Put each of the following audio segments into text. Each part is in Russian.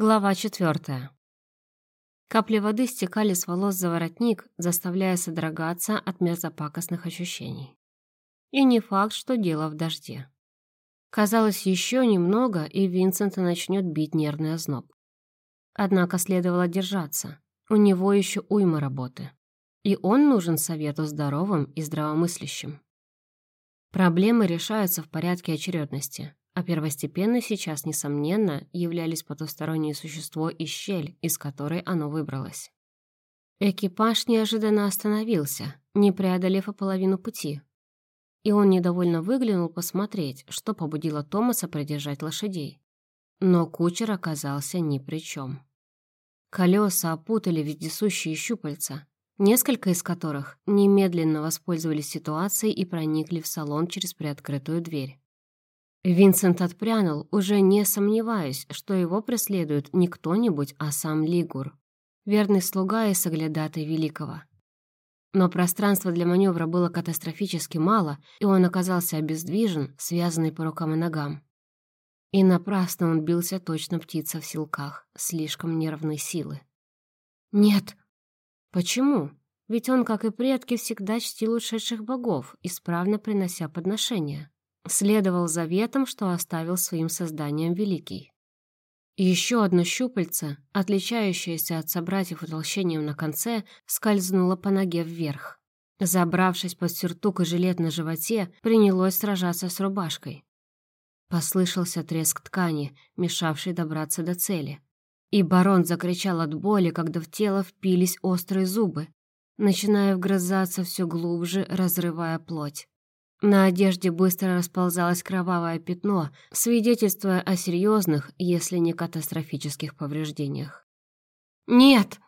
Глава четвертая. Капли воды стекали с волос за воротник, заставляя содрогаться от мерзопакостных ощущений. И не факт, что дело в дожде. Казалось, еще немного, и Винсента начнет бить нервный озноб. Однако следовало держаться. У него еще уйма работы. И он нужен совету здоровым и здравомыслящим. Проблемы решаются в порядке очередности а первостепенной сейчас, несомненно, являлись потустороннее существо и щель, из которой оно выбралось. Экипаж неожиданно остановился, не преодолев и половину пути. И он недовольно выглянул посмотреть, что побудило Томаса придержать лошадей. Но кучер оказался ни при чем. Колеса опутали вездесущие щупальца, несколько из которых немедленно воспользовались ситуацией и проникли в салон через приоткрытую дверь. Винсент отпрянул, уже не сомневаясь, что его преследует не кто-нибудь, а сам Лигур, верный слуга и соглядатай Великого. Но пространства для маневра было катастрофически мало, и он оказался обездвижен, связанный по рукам и ногам. И напрасно он бился точно птица в силках, слишком нервной силы. «Нет!» «Почему?» Ведь он, как и предки, всегда чтил ушедших богов, исправно принося подношения следовал заветам, что оставил своим созданием Великий. еще одно щупальце, отличающееся от собратьев утолщением на конце, скользнуло по ноге вверх. Забравшись под сюртук и жилет на животе, принялось сражаться с рубашкой. Послышался треск ткани, мешавший добраться до цели. И барон закричал от боли, когда в тело впились острые зубы, начиная вгрызаться все глубже, разрывая плоть. На одежде быстро расползалось кровавое пятно, свидетельствуя о серьезных, если не катастрофических повреждениях. «Нет!»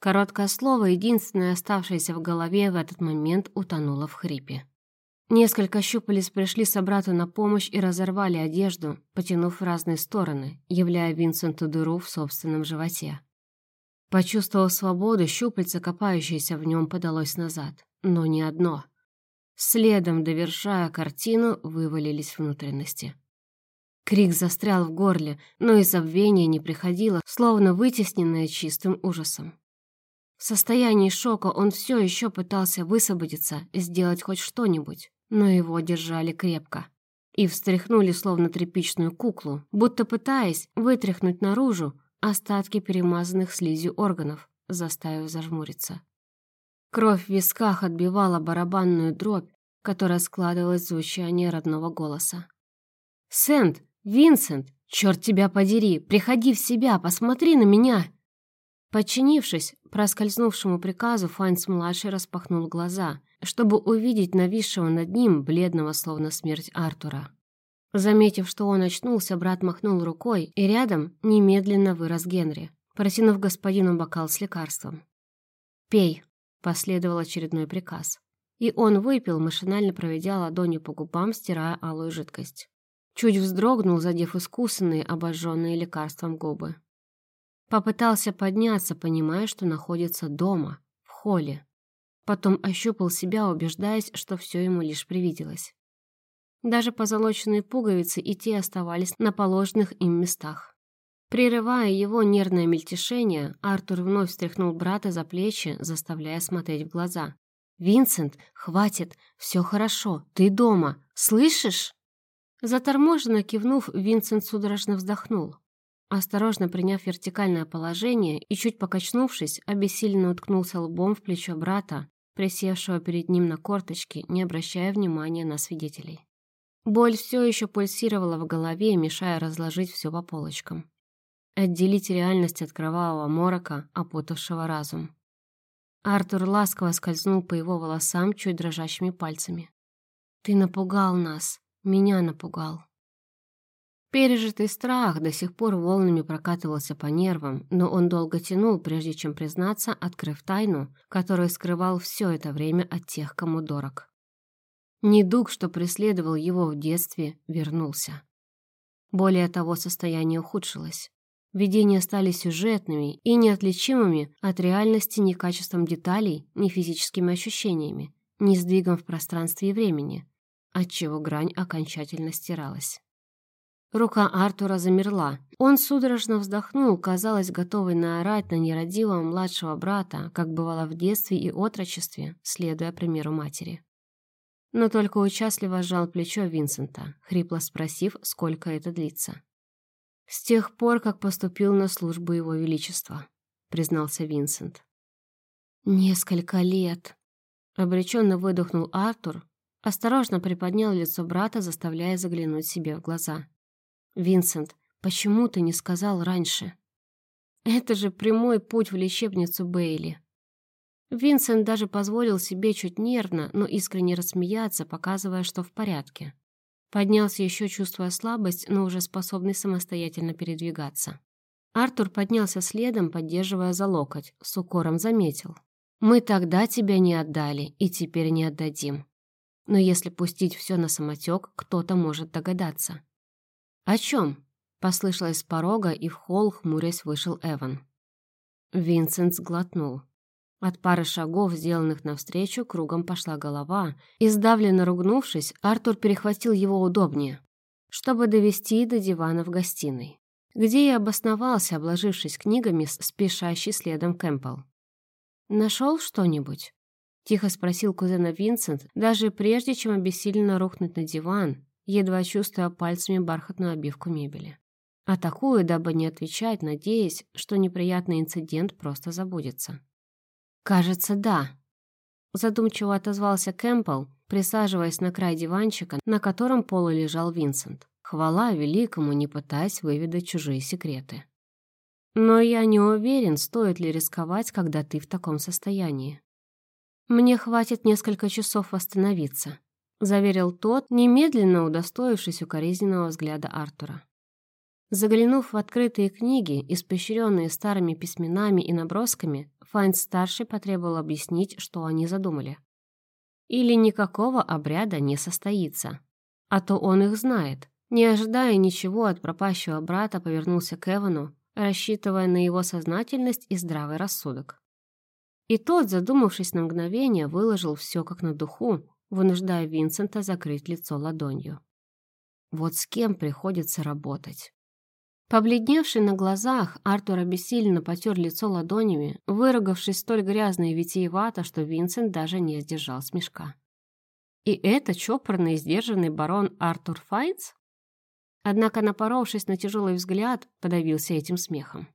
Короткое слово, единственное оставшееся в голове в этот момент, утонуло в хрипе. Несколько щупалец пришли собрату на помощь и разорвали одежду, потянув в разные стороны, являя Винсенту дыру в собственном животе. Почувствовав свободу, щупальце, копающееся в нем, подалось назад. Но не одно — Следом, довершая картину, вывалились внутренности. Крик застрял в горле, но и забвение не приходило, словно вытесненное чистым ужасом. В состоянии шока он все еще пытался высвободиться, сделать хоть что-нибудь, но его держали крепко. И встряхнули, словно тряпичную куклу, будто пытаясь вытряхнуть наружу остатки перемазанных слизью органов, заставив зажмуриться. Кровь в висках отбивала барабанную дробь, которая складывалась в звучание родного голоса. «Сент! Винсент! Черт тебя подери! Приходи в себя! Посмотри на меня!» Подчинившись проскользнувшему приказу, Файнс-младший распахнул глаза, чтобы увидеть нависшего над ним бледного, словно смерть Артура. Заметив, что он очнулся, брат махнул рукой, и рядом немедленно вырос Генри, протянув господину бокал с лекарством. «Пей», Последовал очередной приказ. И он выпил, машинально проведя ладонью по губам, стирая алую жидкость. Чуть вздрогнул, задев искусанные, обожженные лекарством губы. Попытался подняться, понимая, что находится дома, в холле. Потом ощупал себя, убеждаясь, что все ему лишь привиделось. Даже позолоченные пуговицы и те оставались на положенных им местах. Прерывая его нервное мельтешение, Артур вновь встряхнул брата за плечи, заставляя смотреть в глаза. «Винсент, хватит, все хорошо, ты дома, слышишь?» Заторможенно кивнув, Винсент судорожно вздохнул. Осторожно приняв вертикальное положение и чуть покачнувшись, обессиленно уткнулся лбом в плечо брата, присевшего перед ним на корточки, не обращая внимания на свидетелей. Боль все еще пульсировала в голове, мешая разложить все по полочкам отделить реальность от кровавого морока, опутавшего разум. Артур ласково скользнул по его волосам чуть дрожащими пальцами. «Ты напугал нас, меня напугал». Пережитый страх до сих пор волнами прокатывался по нервам, но он долго тянул, прежде чем признаться, открыв тайну, которую скрывал все это время от тех, кому дорог. Недуг, что преследовал его в детстве, вернулся. Более того, состояние ухудшилось. Видения стали сюжетными и неотличимыми от реальности ни качеством деталей, ни физическими ощущениями, ни сдвигом в пространстве и времени, отчего грань окончательно стиралась. Рука Артура замерла. Он судорожно вздохнул, казалось, готовый наорать на нерадивого младшего брата, как бывало в детстве и отрочестве, следуя примеру матери. Но только участливо сжал плечо Винсента, хрипло спросив, сколько это длится. «С тех пор, как поступил на службу Его Величества», — признался Винсент. «Несколько лет», — обреченно выдохнул Артур, осторожно приподнял лицо брата, заставляя заглянуть себе в глаза. «Винсент, почему ты не сказал раньше?» «Это же прямой путь в лечебницу Бейли». Винсент даже позволил себе чуть нервно, но искренне рассмеяться, показывая, что в порядке. Поднялся еще, чувствуя слабость, но уже способный самостоятельно передвигаться. Артур поднялся следом, поддерживая за локоть, с укором заметил. «Мы тогда тебя не отдали и теперь не отдадим. Но если пустить все на самотек, кто-то может догадаться. «О чем?» — послышалось с порога, и в холл, хмурясь, вышел Эван. Винсент сглотнул. От пары шагов, сделанных навстречу, кругом пошла голова, и, сдавленно ругнувшись, Артур перехватил его удобнее, чтобы довести до дивана в гостиной, где и обосновался, обложившись книгами, спешащий следом Кэмпбелл. «Нашел что-нибудь?» — тихо спросил кузена Винсент, даже прежде, чем обессиленно рухнуть на диван, едва чувствуя пальцами бархатную обивку мебели. Атакую, дабы не отвечать, надеясь, что неприятный инцидент просто забудется. «Кажется, да», — задумчиво отозвался Кэмпбелл, присаживаясь на край диванчика, на котором полулежал Винсент. Хвала великому, не пытаясь выведать чужие секреты. «Но я не уверен, стоит ли рисковать, когда ты в таком состоянии. Мне хватит несколько часов восстановиться. — заверил тот, немедленно удостоившись укоризненного взгляда Артура. Заглянув в открытые книги, испещренные старыми письменами и набросками, Файнс-старший потребовал объяснить, что они задумали. Или никакого обряда не состоится. А то он их знает. Не ожидая ничего от пропащего брата, повернулся к Эвану, рассчитывая на его сознательность и здравый рассудок. И тот, задумавшись на мгновение, выложил все как на духу, вынуждая Винсента закрыть лицо ладонью. Вот с кем приходится работать. Побледневший на глазах, Артур обессиленно потер лицо ладонями, выругавшись столь грязно и витиевато, что Винсент даже не сдержал смешка. И это чопорный и сдержанный барон Артур Файнс? Однако, напоровшись на тяжелый взгляд, подавился этим смехом.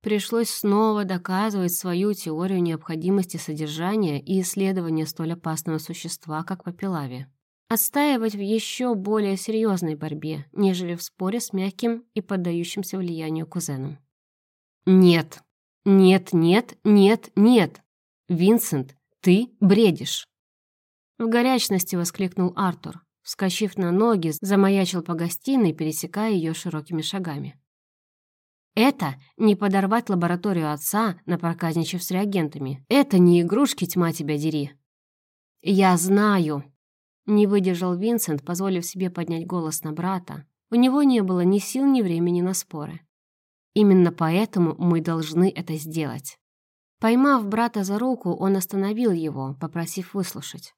Пришлось снова доказывать свою теорию необходимости содержания и исследования столь опасного существа, как папилаве. Отстаивать в еще более серьезной борьбе, нежели в споре с мягким и поддающимся влиянию кузеном. «Нет! Нет, нет, нет, нет! Винсент, ты бредишь!» В горячности воскликнул Артур. Вскочив на ноги, замаячил по гостиной, пересекая ее широкими шагами. Это не подорвать лабораторию отца, напроказничав с реагентами. Это не игрушки, тьма тебя дери. Я знаю. Не выдержал Винсент, позволив себе поднять голос на брата. У него не было ни сил, ни времени на споры. Именно поэтому мы должны это сделать. Поймав брата за руку, он остановил его, попросив выслушать.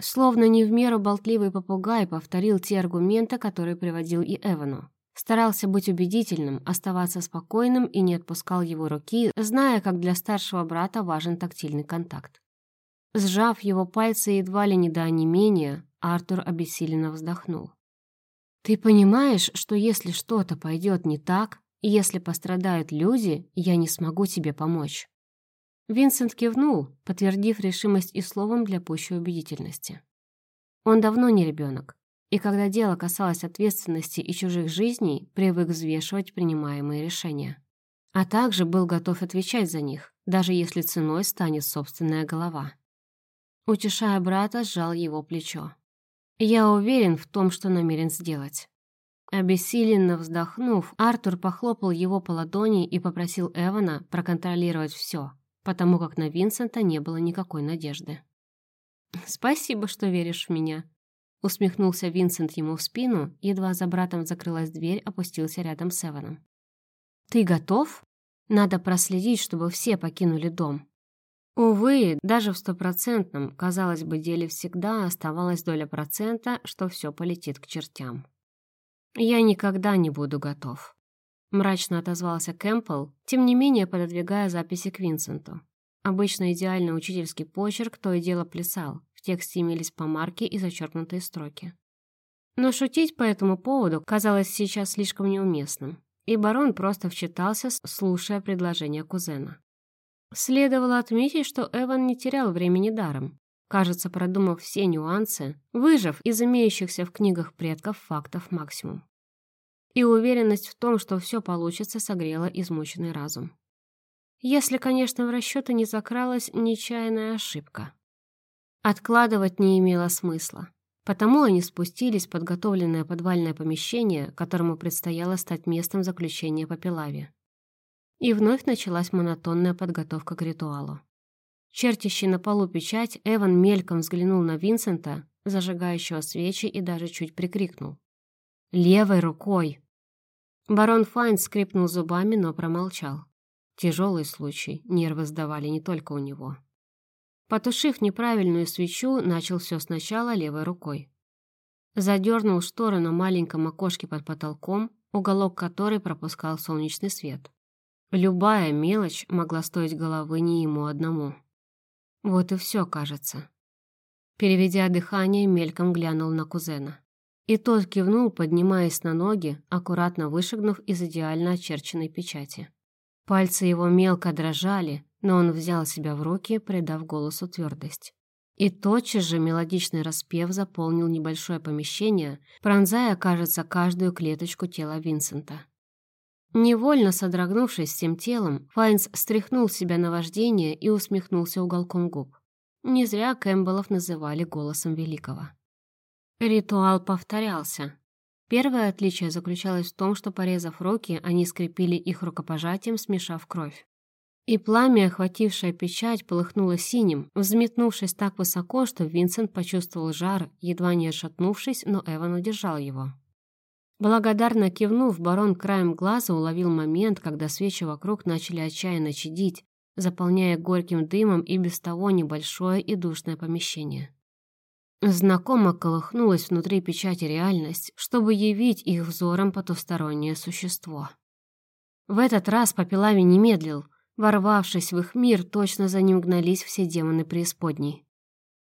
Словно не в меру болтливый попугай повторил те аргументы, которые приводил и Эвану. Старался быть убедительным, оставаться спокойным и не отпускал его руки, зная, как для старшего брата важен тактильный контакт. Сжав его пальцы едва ли не до онемения, Артур обессиленно вздохнул. «Ты понимаешь, что если что-то пойдет не так, если пострадают люди, я не смогу тебе помочь?» Винсент кивнул, подтвердив решимость и словом для пущей убедительности. Он давно не ребенок, и когда дело касалось ответственности и чужих жизней, привык взвешивать принимаемые решения. А также был готов отвечать за них, даже если ценой станет собственная голова. Утешая брата, сжал его плечо. «Я уверен в том, что намерен сделать». Обессиленно вздохнув, Артур похлопал его по ладони и попросил Эвана проконтролировать все, потому как на Винсента не было никакой надежды. «Спасибо, что веришь в меня», Усмехнулся Винсент ему в спину, едва за братом закрылась дверь, опустился рядом с Эваном. «Ты готов? Надо проследить, чтобы все покинули дом». Увы, даже в стопроцентном, казалось бы, деле всегда оставалась доля процента, что все полетит к чертям. «Я никогда не буду готов», — мрачно отозвался Кэмпбелл, тем не менее пододвигая записи к Винсенту. Обычно идеальный учительский почерк то и дело плясал, в тексте имелись помарки и зачеркнутые строки. Но шутить по этому поводу казалось сейчас слишком неуместным, и барон просто вчитался, слушая предложение кузена. Следовало отметить, что Эван не терял времени даром, кажется, продумав все нюансы, выжив из имеющихся в книгах предков фактов максимум. И уверенность в том, что все получится, согрела измученный разум. Если, конечно, в расчеты не закралась нечаянная ошибка. Откладывать не имело смысла. Потому они спустились в подготовленное подвальное помещение, которому предстояло стать местом заключения по Пилаве. И вновь началась монотонная подготовка к ритуалу. Чертящий на полу печать, Эван мельком взглянул на Винсента, зажигающего свечи, и даже чуть прикрикнул. «Левой рукой!» Барон Файн скрипнул зубами, но промолчал. Тяжелый случай, нервы сдавали не только у него. Потушив неправильную свечу, начал все сначала левой рукой. Задернул шторы на маленьком окошке под потолком, уголок которой пропускал солнечный свет. Любая мелочь могла стоить головы не ему одному. Вот и все, кажется. Переведя дыхание, мельком глянул на кузена. И тот кивнул, поднимаясь на ноги, аккуратно вышагнув из идеально очерченной печати. Пальцы его мелко дрожали, но он взял себя в руки, придав голосу твердость. И тотчас же мелодичный распев заполнил небольшое помещение, пронзая, кажется, каждую клеточку тела Винсента. Невольно содрогнувшись всем телом, Файнс стряхнул себя на вождение и усмехнулся уголком губ. Не зря Кэмпбеллов называли голосом великого. Ритуал повторялся. Первое отличие заключалось в том, что, порезав руки, они скрепили их рукопожатием, смешав кровь. И пламя, охватившее печать, полыхнуло синим, взметнувшись так высоко, что Винсент почувствовал жар, едва не отшатнувшись, но Эван удержал его. Благодарно кивнув, барон краем глаза уловил момент, когда свечи вокруг начали отчаянно чадить, заполняя горьким дымом и без того небольшое и душное помещение. Знакомо колыхнулась внутри печати реальность, чтобы явить их взором потустороннее существо. В этот раз Попелави не медлил, ворвавшись в их мир, точно за ним гнались все демоны преисподней.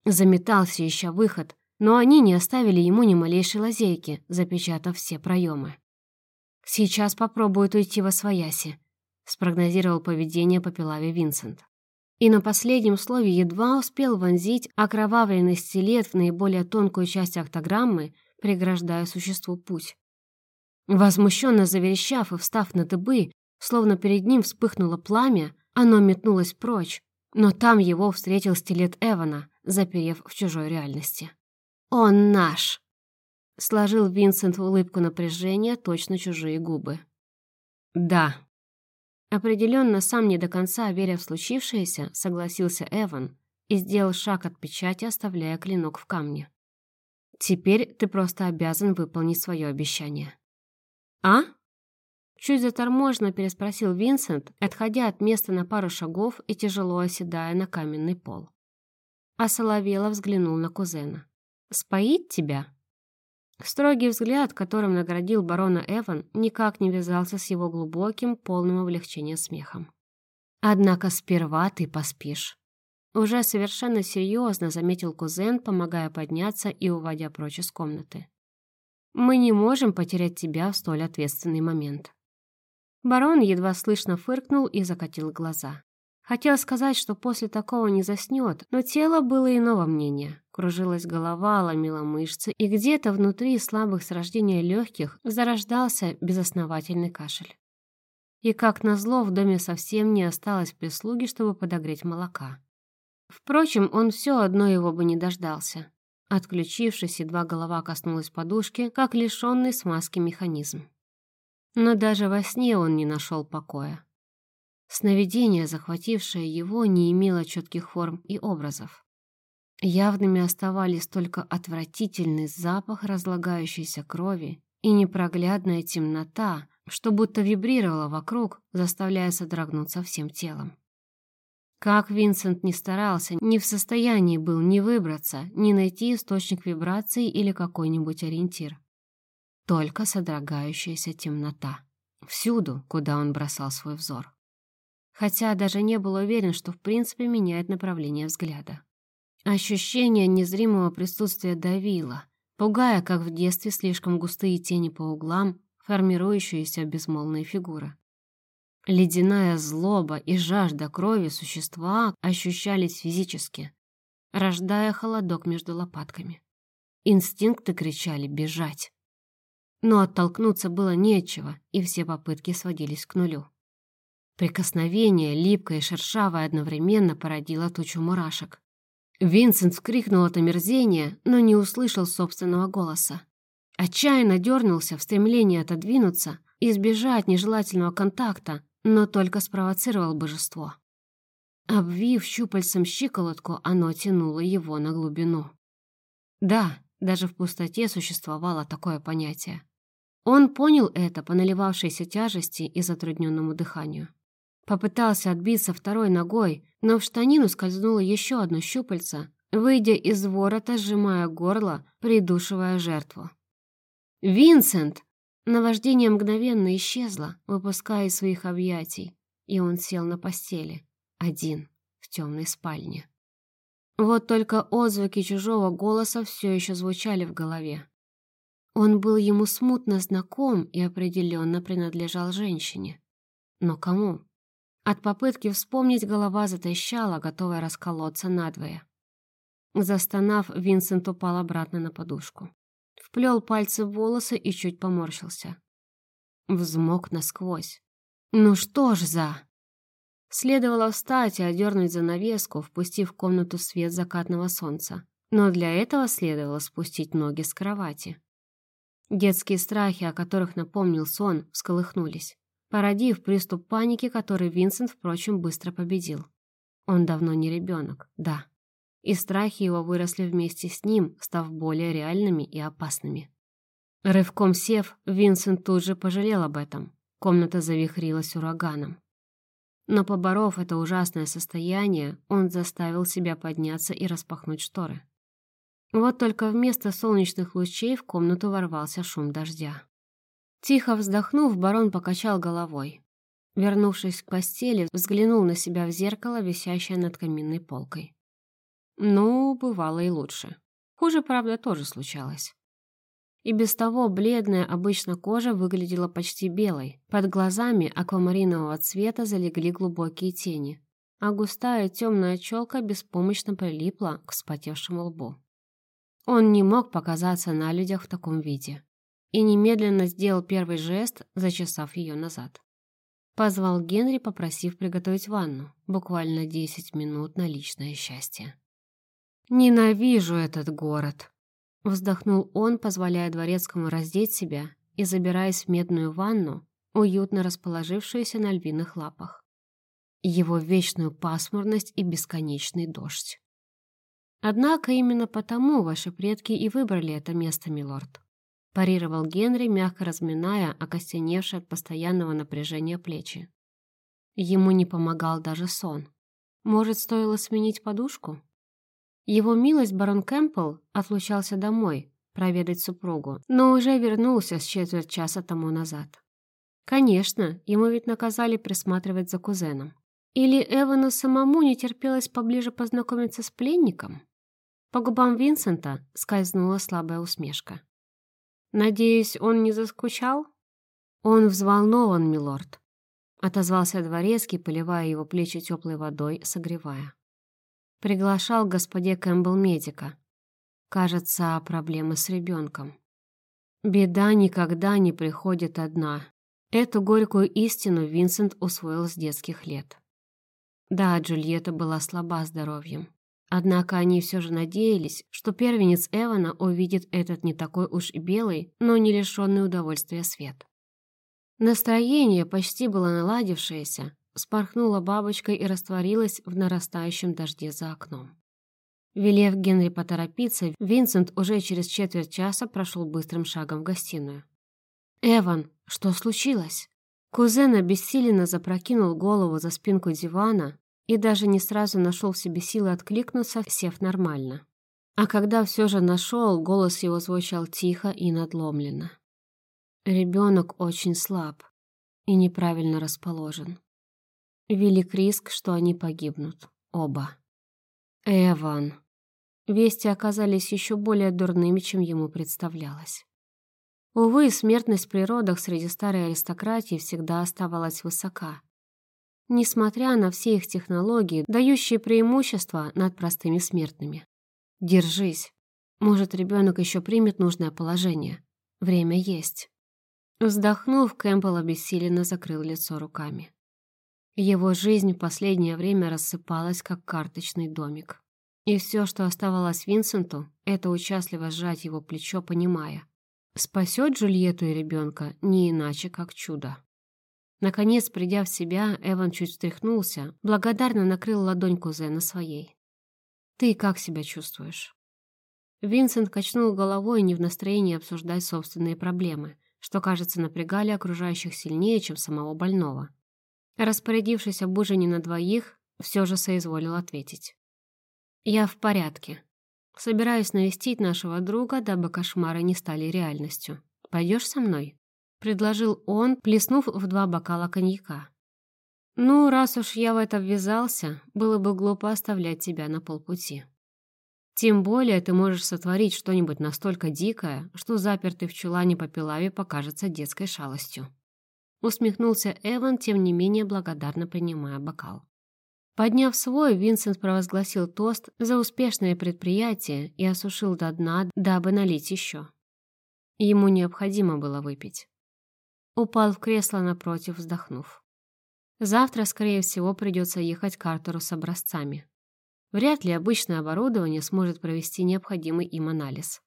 Заметался, ища выход, но они не оставили ему ни малейшей лазейки, запечатав все проемы. «Сейчас попробует уйти во свояси», — спрогнозировал поведение Попелави Винсент. И на последнем слове едва успел вонзить окровавленный стилет в наиболее тонкую часть октограммы, преграждая существу путь. Возмущенно заверещав и встав на дыбы, словно перед ним вспыхнуло пламя, оно метнулось прочь, но там его встретил стилет Эвана, заперев в чужой реальности. «Он наш!» — сложил Винсент в улыбку напряжения точно чужие губы. «Да». Определенно, сам не до конца веря в случившееся, согласился Эван и сделал шаг от печати, оставляя клинок в камне. «Теперь ты просто обязан выполнить свое обещание». «А?» Чуть заторможенно переспросил Винсент, отходя от места на пару шагов и тяжело оседая на каменный пол. А Соловела взглянул на кузена. Споить тебя?» Строгий взгляд, которым наградил барона Эван, никак не вязался с его глубоким, полным облегчения смехом. «Однако сперва ты поспишь». Уже совершенно серьезно заметил кузен, помогая подняться и уводя прочь из комнаты. «Мы не можем потерять тебя в столь ответственный момент». Барон едва слышно фыркнул и закатил глаза. Хотел сказать, что после такого не заснет, но тело было иного мнения. Кружилась голова, ломила мышцы, и где-то внутри слабых с рождения легких зарождался безосновательный кашель. И как назло, в доме совсем не осталось прислуги, чтобы подогреть молока. Впрочем, он все одно его бы не дождался. Отключившись, едва голова коснулась подушки, как лишенный смазки механизм. Но даже во сне он не нашел покоя. Сновидение, захватившее его, не имело четких форм и образов. Явными оставались только отвратительный запах разлагающейся крови и непроглядная темнота, что будто вибрировала вокруг, заставляя содрогнуться всем телом. Как Винсент не старался, не в состоянии был ни выбраться, ни найти источник вибрации или какой-нибудь ориентир. только содрогающаяся темнота. Всюду, куда он бросал свой взор. Хотя даже не был уверен, что в принципе меняет направление взгляда. Ощущение незримого присутствия давило, пугая, как в детстве, слишком густые тени по углам, формирующиеся безмолвные фигуры. Ледяная злоба и жажда крови существа ощущались физически, рождая холодок между лопатками. Инстинкты кричали «бежать». Но оттолкнуться было нечего, и все попытки сводились к нулю. Прикосновение, липкое и шершавое, одновременно породило тучу мурашек. Винсент вскрикнул от омерзения, но не услышал собственного голоса. Отчаянно дернулся в стремлении отодвинуться, избежать нежелательного контакта, но только спровоцировал божество. Обвив щупальцем щиколотку, оно тянуло его на глубину. Да, даже в пустоте существовало такое понятие. Он понял это по наливавшейся тяжести и затрудненному дыханию. Попытался отбиться второй ногой, но в штанину скользнуло еще одно щупальце, выйдя из ворота, сжимая горло, придушивая жертву. «Винсент!» Наваждение мгновенно исчезло, выпуская из своих объятий, и он сел на постели, один, в темной спальне. Вот только отзвуки чужого голоса все еще звучали в голове. Он был ему смутно знаком и определенно принадлежал женщине. Но кому? От попытки вспомнить голова затрещала, готовая расколоться надвое. Застонав, Винсент упал обратно на подушку. Вплел пальцы в волосы и чуть поморщился. Взмок насквозь. «Ну что ж за...» Следовало встать и одернуть занавеску, впустив в комнату свет закатного солнца. Но для этого следовало спустить ноги с кровати. Детские страхи, о которых напомнил сон, всколыхнулись породив приступ паники, который Винсент, впрочем, быстро победил. Он давно не ребенок, да. И страхи его выросли вместе с ним, став более реальными и опасными. Рывком сев, Винсент тут же пожалел об этом. Комната завихрилась ураганом. Но поборов это ужасное состояние, он заставил себя подняться и распахнуть шторы. Вот только вместо солнечных лучей в комнату ворвался шум дождя. Тихо вздохнув, барон покачал головой. Вернувшись к постели, взглянул на себя в зеркало, висящее над каминной полкой. Ну, бывало и лучше. Хуже, правда, тоже случалось. И без того бледная обычно кожа выглядела почти белой. Под глазами аквамаринового цвета залегли глубокие тени, а густая темная челка беспомощно прилипла к вспотевшему лбу. Он не мог показаться на людях в таком виде и немедленно сделал первый жест, зачесав ее назад. Позвал Генри, попросив приготовить ванну, буквально 10 минут на личное счастье. «Ненавижу этот город!» Вздохнул он, позволяя дворецкому раздеть себя и забираясь в медную ванну, уютно расположившуюся на львиных лапах. Его вечную пасмурность и бесконечный дождь. Однако именно потому ваши предки и выбрали это место, милорд парировал Генри, мягко разминая окостеневшие от постоянного напряжения плечи. Ему не помогал даже сон. Может, стоило сменить подушку? Его милость барон Кэмпбелл отлучался домой проведать супругу, но уже вернулся с четверть часа тому назад. Конечно, ему ведь наказали присматривать за кузеном. Или Эвану самому не терпелось поближе познакомиться с пленником? По губам Винсента скользнула слабая усмешка. «Надеюсь, он не заскучал?» «Он взволнован, милорд», — отозвался дворецкий, поливая его плечи теплой водой, согревая. Приглашал господе Кэмпбелл медика. Кажется, проблемы с ребенком. Беда никогда не приходит одна. Эту горькую истину Винсент усвоил с детских лет. Да, Джульетта была слаба здоровьем. Однако они все же надеялись, что первенец Эвана увидит этот не такой уж и белый, но не лишенный удовольствия свет. Настроение, почти было наладившееся, спорхнула бабочкой и растворилась в нарастающем дожде за окном. Велев Генри поторопиться, Винсент уже через четверть часа прошел быстрым шагом в гостиную. «Эван, что случилось?» Кузен обессиленно запрокинул голову за спинку дивана, и даже не сразу нашел в себе силы откликнуться, сев нормально. А когда все же нашел, голос его звучал тихо и надломленно. Ребенок очень слаб и неправильно расположен. Велик риск, что они погибнут. Оба. Эван. Вести оказались еще более дурными, чем ему представлялось. Увы, смертность при родах среди старой аристократии всегда оставалась высока. Несмотря на все их технологии, дающие преимущество над простыми смертными. Держись. Может, ребенок еще примет нужное положение. Время есть. Вздохнув, Кэмпбелл обессиленно закрыл лицо руками. Его жизнь в последнее время рассыпалась, как карточный домик. И все, что оставалось Винсенту, это участливо сжать его плечо, понимая. Спасет Джульетту и ребенка не иначе, как чудо. Наконец, придя в себя, Эван чуть встряхнулся, благодарно накрыл ладонь кузена своей. «Ты как себя чувствуешь?» Винсент качнул головой, не в настроении обсуждать собственные проблемы, что, кажется, напрягали окружающих сильнее, чем самого больного. Распорядившись об ужине на двоих, все же соизволил ответить. «Я в порядке. Собираюсь навестить нашего друга, дабы кошмары не стали реальностью. Пойдешь со мной?» Предложил он, плеснув в два бокала коньяка. «Ну, раз уж я в это ввязался, было бы глупо оставлять тебя на полпути. Тем более ты можешь сотворить что-нибудь настолько дикое, что запертый в чулане по пилаве покажется детской шалостью». Усмехнулся Эван, тем не менее благодарно принимая бокал. Подняв свой, Винсент провозгласил тост за успешное предприятие и осушил до дна, дабы налить еще. Ему необходимо было выпить. Упал в кресло напротив, вздохнув. Завтра, скорее всего, придется ехать к Артеру с образцами. Вряд ли обычное оборудование сможет провести необходимый им анализ.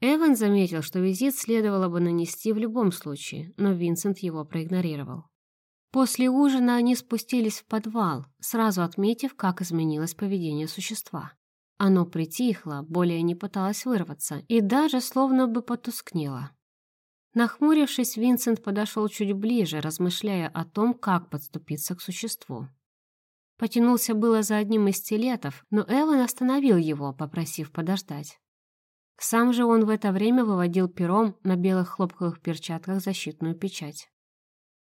Эван заметил, что визит следовало бы нанести в любом случае, но Винсент его проигнорировал. После ужина они спустились в подвал, сразу отметив, как изменилось поведение существа. Оно притихло, более не пыталось вырваться и даже словно бы потускнело. Нахмурившись, Винсент подошел чуть ближе, размышляя о том, как подступиться к существу. Потянулся было за одним из стилетов, но Эван остановил его, попросив подождать. Сам же он в это время выводил пером на белых хлопковых перчатках защитную печать.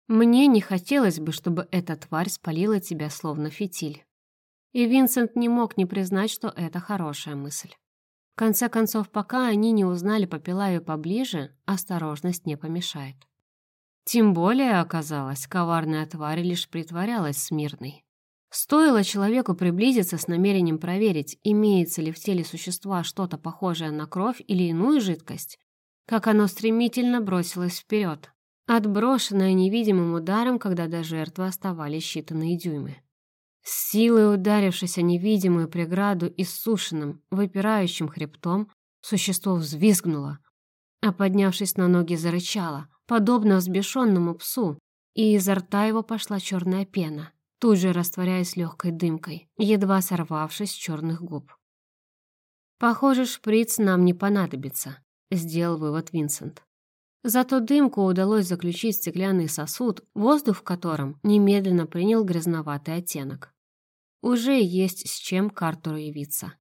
«Мне не хотелось бы, чтобы эта тварь спалила тебя словно фитиль». И Винсент не мог не признать, что это хорошая мысль конце концов, пока они не узнали Попелаю поближе, осторожность не помешает. Тем более, оказалось, коварная тварь лишь притворялась смирной. Стоило человеку приблизиться с намерением проверить, имеется ли в теле существа что-то похожее на кровь или иную жидкость, как оно стремительно бросилось вперед, отброшенное невидимым ударом, когда до жертвы оставались считанные дюймы. С силой ударившись о невидимую преграду иссушенным, выпирающим хребтом, существо взвизгнуло, а поднявшись на ноги зарычало, подобно взбешенному псу, и изо рта его пошла черная пена, тут же растворяясь легкой дымкой, едва сорвавшись с черных губ. «Похоже, шприц нам не понадобится», — сделал вывод Винсент. Зато дымку удалось заключить стеклянный сосуд, воздух в котором немедленно принял грязноватый оттенок. Уже есть с чем к Артуру явиться.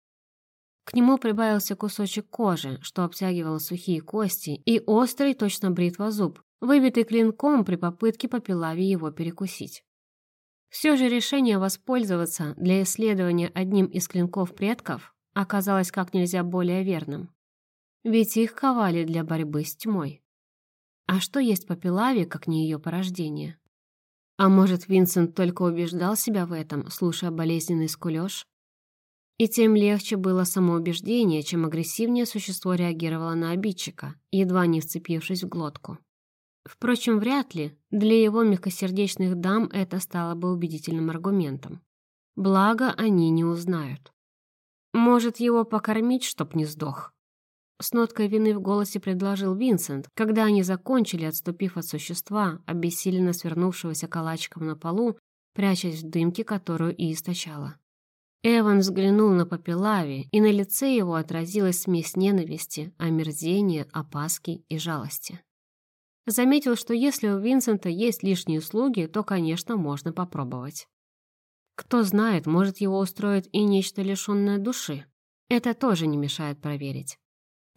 К нему прибавился кусочек кожи, что обтягивало сухие кости, и острый, точно бритва зуб, выбитый клинком при попытке по пилаве его перекусить. Все же решение воспользоваться для исследования одним из клинков предков оказалось как нельзя более верным. Ведь их ковали для борьбы с тьмой. А что есть Попелаве, как не ее порождение? А может, Винсент только убеждал себя в этом, слушая болезненный скулёж? И тем легче было самоубеждение, чем агрессивнее существо реагировало на обидчика, едва не вцепившись в глотку. Впрочем, вряд ли для его мягкосердечных дам это стало бы убедительным аргументом. Благо, они не узнают. Может, его покормить, чтоб не сдох? С ноткой вины в голосе предложил Винсент, когда они закончили, отступив от существа, обессиленно свернувшегося калачиком на полу, прячась в дымке, которую и источала. Эван взглянул на Попелави, и на лице его отразилась смесь ненависти, омерзения, опаски и жалости. Заметил, что если у Винсента есть лишние слуги, то, конечно, можно попробовать. Кто знает, может, его устроит и нечто лишенное души. Это тоже не мешает проверить.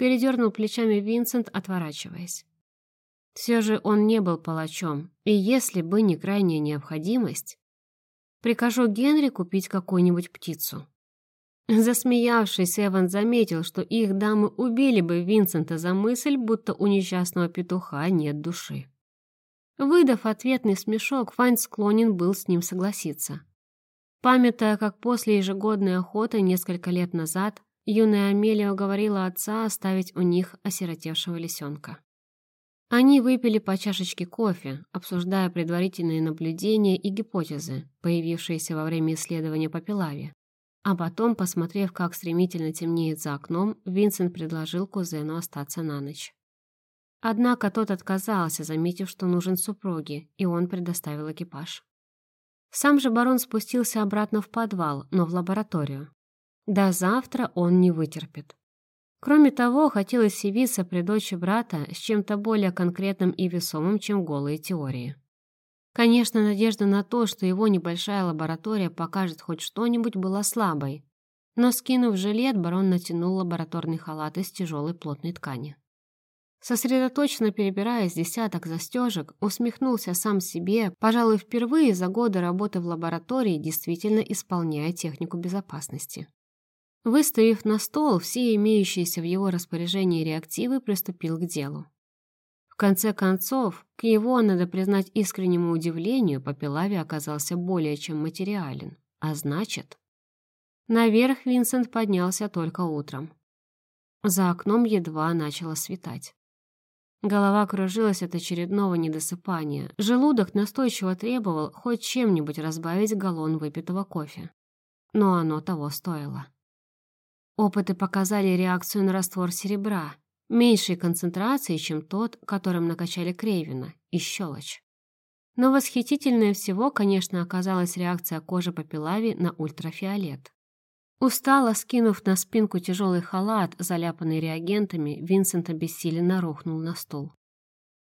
Передернул плечами Винсент, отворачиваясь. Все же он не был палачом, и если бы не крайняя необходимость, прикажу Генри купить какую-нибудь птицу. Засмеявшись, Эван заметил, что их дамы убили бы Винсента за мысль, будто у несчастного петуха нет души. Выдав ответный смешок, Файн склонен был с ним согласиться. Памятая, как после ежегодной охоты несколько лет назад юная Амелия уговорила отца оставить у них осиротевшего лисенка. Они выпили по чашечке кофе, обсуждая предварительные наблюдения и гипотезы, появившиеся во время исследования по Пилаве. А потом, посмотрев, как стремительно темнеет за окном, Винсент предложил кузену остаться на ночь. Однако тот отказался, заметив, что нужен супруге, и он предоставил экипаж. Сам же барон спустился обратно в подвал, но в лабораторию. До завтра он не вытерпит. Кроме того, хотелось явиться при дочи брата с чем-то более конкретным и весомым, чем голые теории. Конечно, надежда на то, что его небольшая лаборатория покажет хоть что-нибудь, была слабой. Но, скинув жилет, барон натянул лабораторный халат из тяжелой плотной ткани. Сосредоточенно перебирая с десяток застежек, усмехнулся сам себе, пожалуй, впервые за годы работы в лаборатории, действительно исполняя технику безопасности. Выставив на стол все имеющиеся в его распоряжении реактивы, приступил к делу. В конце концов, к его, надо признать искреннему удивлению, Попелави оказался более чем материален, а значит... Наверх Винсент поднялся только утром. За окном едва начало светать. Голова кружилась от очередного недосыпания. Желудок настойчиво требовал хоть чем-нибудь разбавить галлон выпитого кофе. Но оно того стоило. Опыты показали реакцию на раствор серебра, меньшей концентрации, чем тот, которым накачали Крейвина, и щелочь. Но восхитительнее всего, конечно, оказалась реакция кожи по пилаве на ультрафиолет. Устало скинув на спинку тяжелый халат, заляпанный реагентами, Винсент обессиленно рухнул на стол.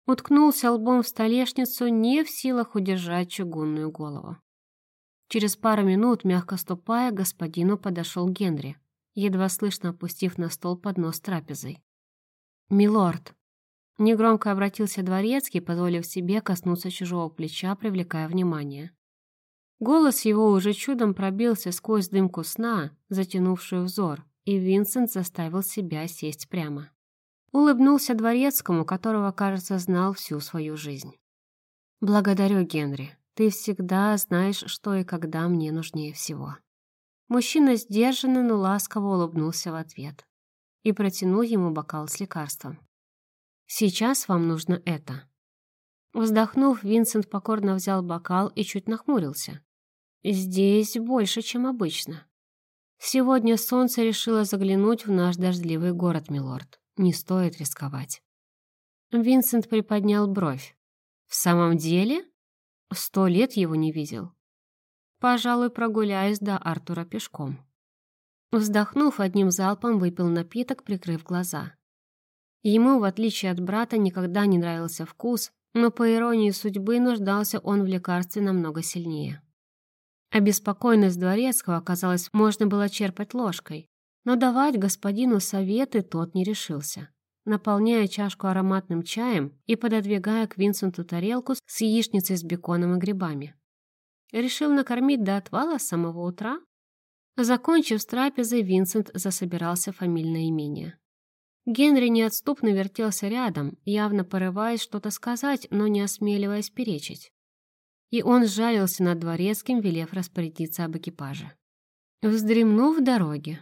Уткнулся лбом в столешницу, не в силах удержать чугунную голову. Через пару минут, мягко ступая, господину подошел Генри, едва слышно опустив на стол поднос трапезой. «Милорд!» Негромко обратился дворецкий, позволив себе коснуться чужого плеча, привлекая внимание. Голос его уже чудом пробился сквозь дымку сна, затянувшую взор, и Винсент заставил себя сесть прямо. Улыбнулся дворецкому, которого, кажется, знал всю свою жизнь. «Благодарю, Генри. Ты всегда знаешь, что и когда мне нужнее всего». Мужчина сдержанно, но ласково улыбнулся в ответ и протянул ему бокал с лекарством. «Сейчас вам нужно это». Вздохнув, Винсент покорно взял бокал и чуть нахмурился. Здесь больше, чем обычно. Сегодня солнце решило заглянуть в наш дождливый город, милорд. Не стоит рисковать. Винсент приподнял бровь. В самом деле? Сто лет его не видел. Пожалуй, прогуляюсь до Артура пешком. Вздохнув, одним залпом выпил напиток, прикрыв глаза. Ему, в отличие от брата, никогда не нравился вкус, но, по иронии судьбы, нуждался он в лекарстве намного сильнее. Обеспокоенность дворецкого, казалось, можно было черпать ложкой, но давать господину советы тот не решился. Наполняя чашку ароматным чаем и пододвигая к Винсенту тарелку с яичницей с беконом и грибами. Решил накормить до отвала с самого утра? Закончив с трапезой, Винсент засобирался в фамильное имение. Генри неотступно вертелся рядом, явно порываясь что-то сказать, но не осмеливаясь перечить и он сжалился над дворецким, велев распорядиться об экипаже. Вздремнув в дороге.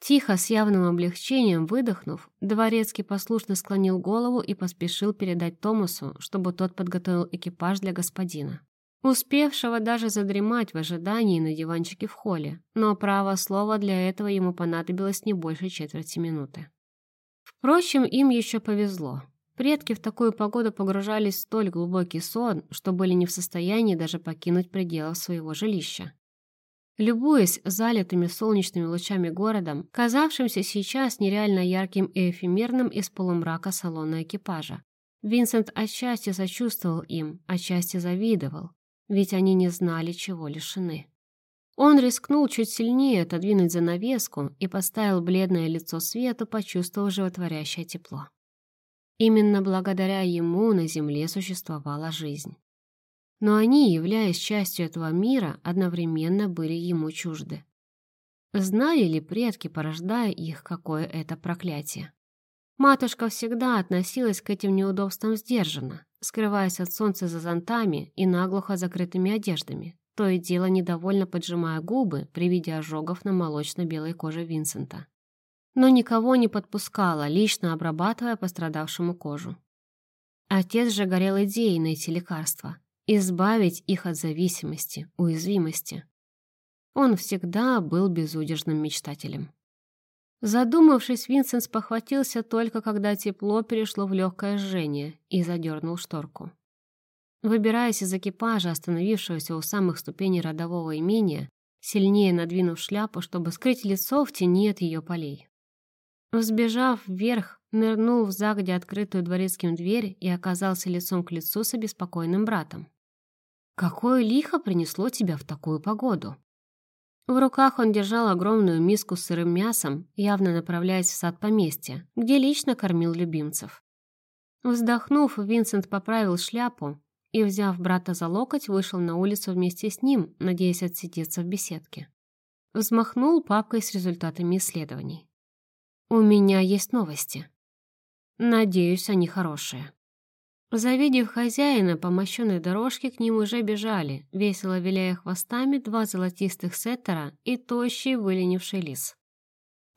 Тихо, с явным облегчением выдохнув, дворецкий послушно склонил голову и поспешил передать Томасу, чтобы тот подготовил экипаж для господина. Успевшего даже задремать в ожидании на диванчике в холле, но право слова для этого ему понадобилось не больше четверти минуты. Впрочем, им еще повезло. Предки в такую погоду погружались в столь глубокий сон, что были не в состоянии даже покинуть пределов своего жилища. Любуясь залитыми солнечными лучами городом, казавшимся сейчас нереально ярким и эфемерным из полумрака салона экипажа, Винсент отчасти сочувствовал им, отчасти завидовал, ведь они не знали, чего лишены. Он рискнул чуть сильнее отодвинуть занавеску и поставил бледное лицо свету, почувствовав животворящее тепло. Именно благодаря ему на Земле существовала жизнь. Но они, являясь частью этого мира, одновременно были ему чужды. Знали ли предки, порождая их, какое это проклятие? Матушка всегда относилась к этим неудобствам сдержанно, скрываясь от солнца за зонтами и наглухо закрытыми одеждами, то и дело недовольно поджимая губы при виде ожогов на молочно-белой коже Винсента. Но никого не подпускала, лично обрабатывая пострадавшему кожу. Отец же горел идеей найти лекарства, избавить их от зависимости, уязвимости. Он всегда был безудержным мечтателем. Задумавшись, Винсент спохватился только, когда тепло перешло в легкое жжение и задернул шторку. Выбираясь из экипажа, остановившегося у самых ступеней родового имения, сильнее надвинув шляпу, чтобы скрыть лицо в тени от ее полей. Взбежав вверх, нырнул в загоди открытую дворецким дверь и оказался лицом к лицу с обеспокоенным братом. «Какое лихо принесло тебя в такую погоду?» В руках он держал огромную миску с сырым мясом, явно направляясь в сад поместья, где лично кормил любимцев. Вздохнув, Винсент поправил шляпу и, взяв брата за локоть, вышел на улицу вместе с ним, надеясь отсидеться в беседке. Взмахнул папкой с результатами исследований. «У меня есть новости. Надеюсь, они хорошие». Завидев хозяина, по мощенной дорожке к ним уже бежали, весело виляя хвостами два золотистых сеттера и тощий выленивший лис.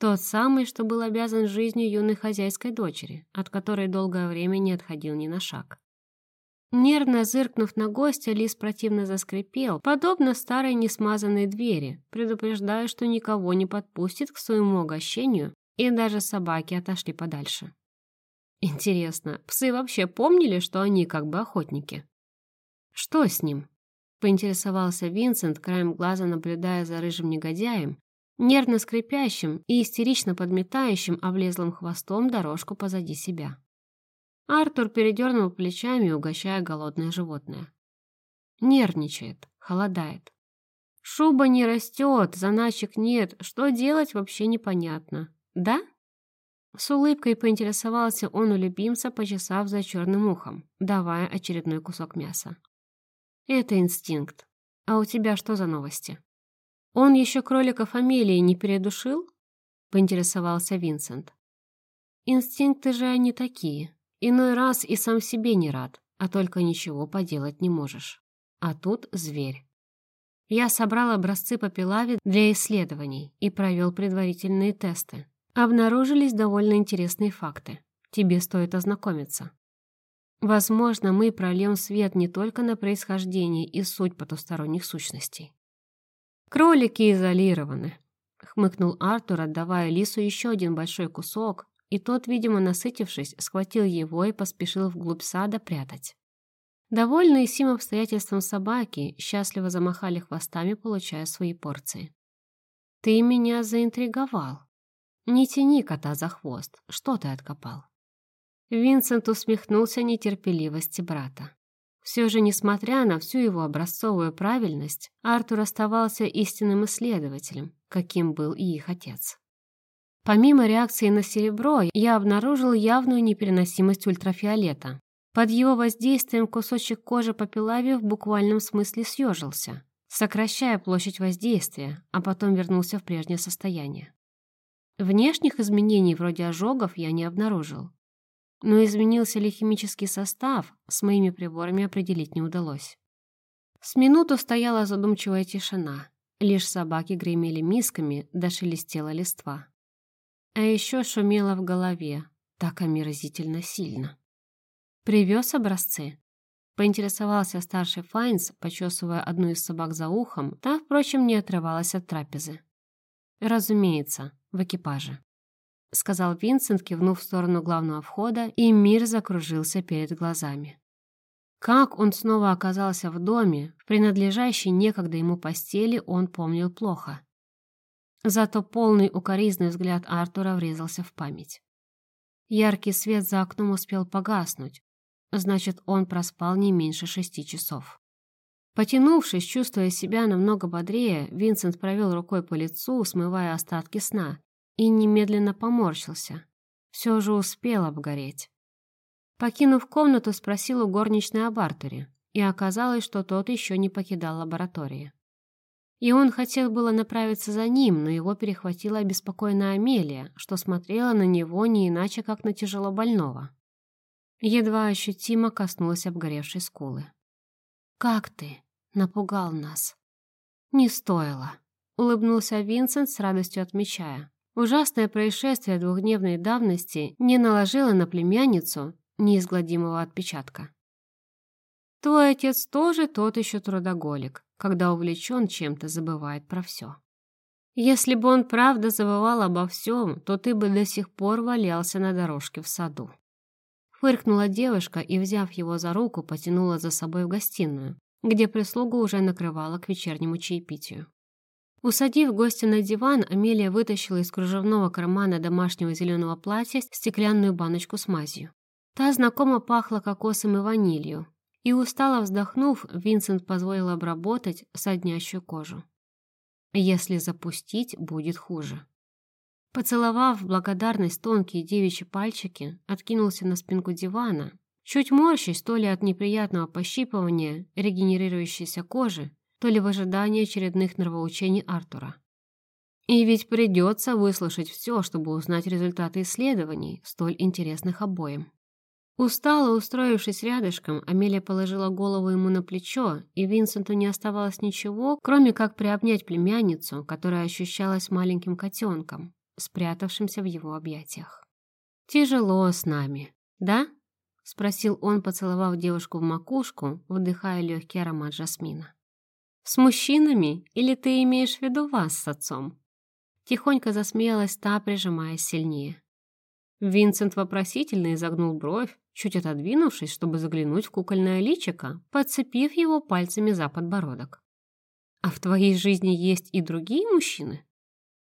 Тот самый, что был обязан жизнью юной хозяйской дочери, от которой долгое время не отходил ни на шаг. Нервно зыркнув на гостя, лис противно заскрипел, подобно старой несмазанной двери, предупреждая, что никого не подпустит к своему угощению, и даже собаки отошли подальше. Интересно, псы вообще помнили, что они как бы охотники? Что с ним? Поинтересовался Винсент, краем глаза наблюдая за рыжим негодяем, нервно скрипящим и истерично подметающим облезлым хвостом дорожку позади себя. Артур передернул плечами, угощая голодное животное. Нервничает, холодает. Шуба не растет, заначек нет, что делать вообще непонятно. Да? С улыбкой поинтересовался он у любимца, почесав за черным ухом, давая очередной кусок мяса. «Это инстинкт. А у тебя что за новости?» «Он еще кролика фамилии не передушил?» — поинтересовался Винсент. «Инстинкты же они такие. Иной раз и сам себе не рад, а только ничего поделать не можешь. А тут зверь. Я собрал образцы по пилаве для исследований и провел предварительные тесты. Обнаружились довольно интересные факты. Тебе стоит ознакомиться. Возможно, мы прольем свет не только на происхождение и суть потусторонних сущностей. «Кролики изолированы», — хмыкнул Артур, отдавая Лису еще один большой кусок, и тот, видимо, насытившись, схватил его и поспешил вглубь сада прятать. Довольные сим обстоятельством собаки счастливо замахали хвостами, получая свои порции. «Ты меня заинтриговал», «Не тяни кота за хвост. Что ты откопал?» Винсент усмехнулся нетерпеливости брата. Все же, несмотря на всю его образцовую правильность, Артур оставался истинным исследователем, каким был и их отец. Помимо реакции на серебро, я обнаружил явную непереносимость ультрафиолета. Под его воздействием кусочек кожи по пилаве в буквальном смысле съежился, сокращая площадь воздействия, а потом вернулся в прежнее состояние. Внешних изменений вроде ожогов я не обнаружил. Но изменился ли химический состав, с моими приборами определить не удалось. С минуту стояла задумчивая тишина. Лишь собаки гремели мисками, да шелестела листва. А еще шумело в голове, так омерзительно сильно. «Привез образцы?» Поинтересовался старший Файнс, почесывая одну из собак за ухом, та, впрочем, не отрывалась от трапезы. «Разумеется, в экипаже», — сказал Винсент, кивнув в сторону главного входа, и мир закружился перед глазами. Как он снова оказался в доме, в принадлежащей некогда ему постели, он помнил плохо. Зато полный укоризный взгляд Артура врезался в память. Яркий свет за окном успел погаснуть, значит, он проспал не меньше шести часов. Потянувшись, чувствуя себя намного бодрее, Винсент провел рукой по лицу, смывая остатки сна, и немедленно поморщился. Все же успел обгореть. Покинув комнату, спросил у горничной об Артуре, и оказалось, что тот еще не покидал лаборатории. И он хотел было направиться за ним, но его перехватила обеспокоенная Амелия, что смотрела на него не иначе, как на тяжелобольного. Едва ощутимо коснулась обгоревшей скулы. «Как ты?» — напугал нас. «Не стоило», — улыбнулся Винсент с радостью отмечая. Ужасное происшествие двухдневной давности не наложило на племянницу неизгладимого отпечатка. Твой отец тоже тот еще трудоголик, когда увлечен чем-то, забывает про все. Если бы он правда забывал обо всем, то ты бы до сих пор валялся на дорожке в саду. Фыркнула девушка и, взяв его за руку, потянула за собой в гостиную, где прислуга уже накрывала к вечернему чаепитию. Усадив гостя на диван, Амелия вытащила из кружевного кармана домашнего зеленого платья стеклянную баночку с мазью. Та знакомо пахла кокосом и ванилью, и устало вздохнув, Винсент позволил обработать соднящую кожу. Если запустить, будет хуже. Поцеловав в благодарность тонкие девичьи пальчики, откинулся на спинку дивана, чуть морщись то ли от неприятного пощипывания регенерирующейся кожи, то ли в ожидании очередных нравоучений Артура. И ведь придется выслушать все, чтобы узнать результаты исследований, столь интересных обоим. Устало устроившись рядышком, Амелия положила голову ему на плечо, и Винсенту не оставалось ничего, кроме как приобнять племянницу, которая ощущалась маленьким котенком, спрятавшимся в его объятиях. «Тяжело с нами, да?» — спросил он, поцеловав девушку в макушку, вдыхая легкий аромат жасмина. «С мужчинами? Или ты имеешь в виду вас с отцом?» Тихонько засмеялась та, прижимаясь сильнее. Винсент вопросительно изогнул бровь, чуть отодвинувшись, чтобы заглянуть в кукольное личико, подцепив его пальцами за подбородок. «А в твоей жизни есть и другие мужчины?»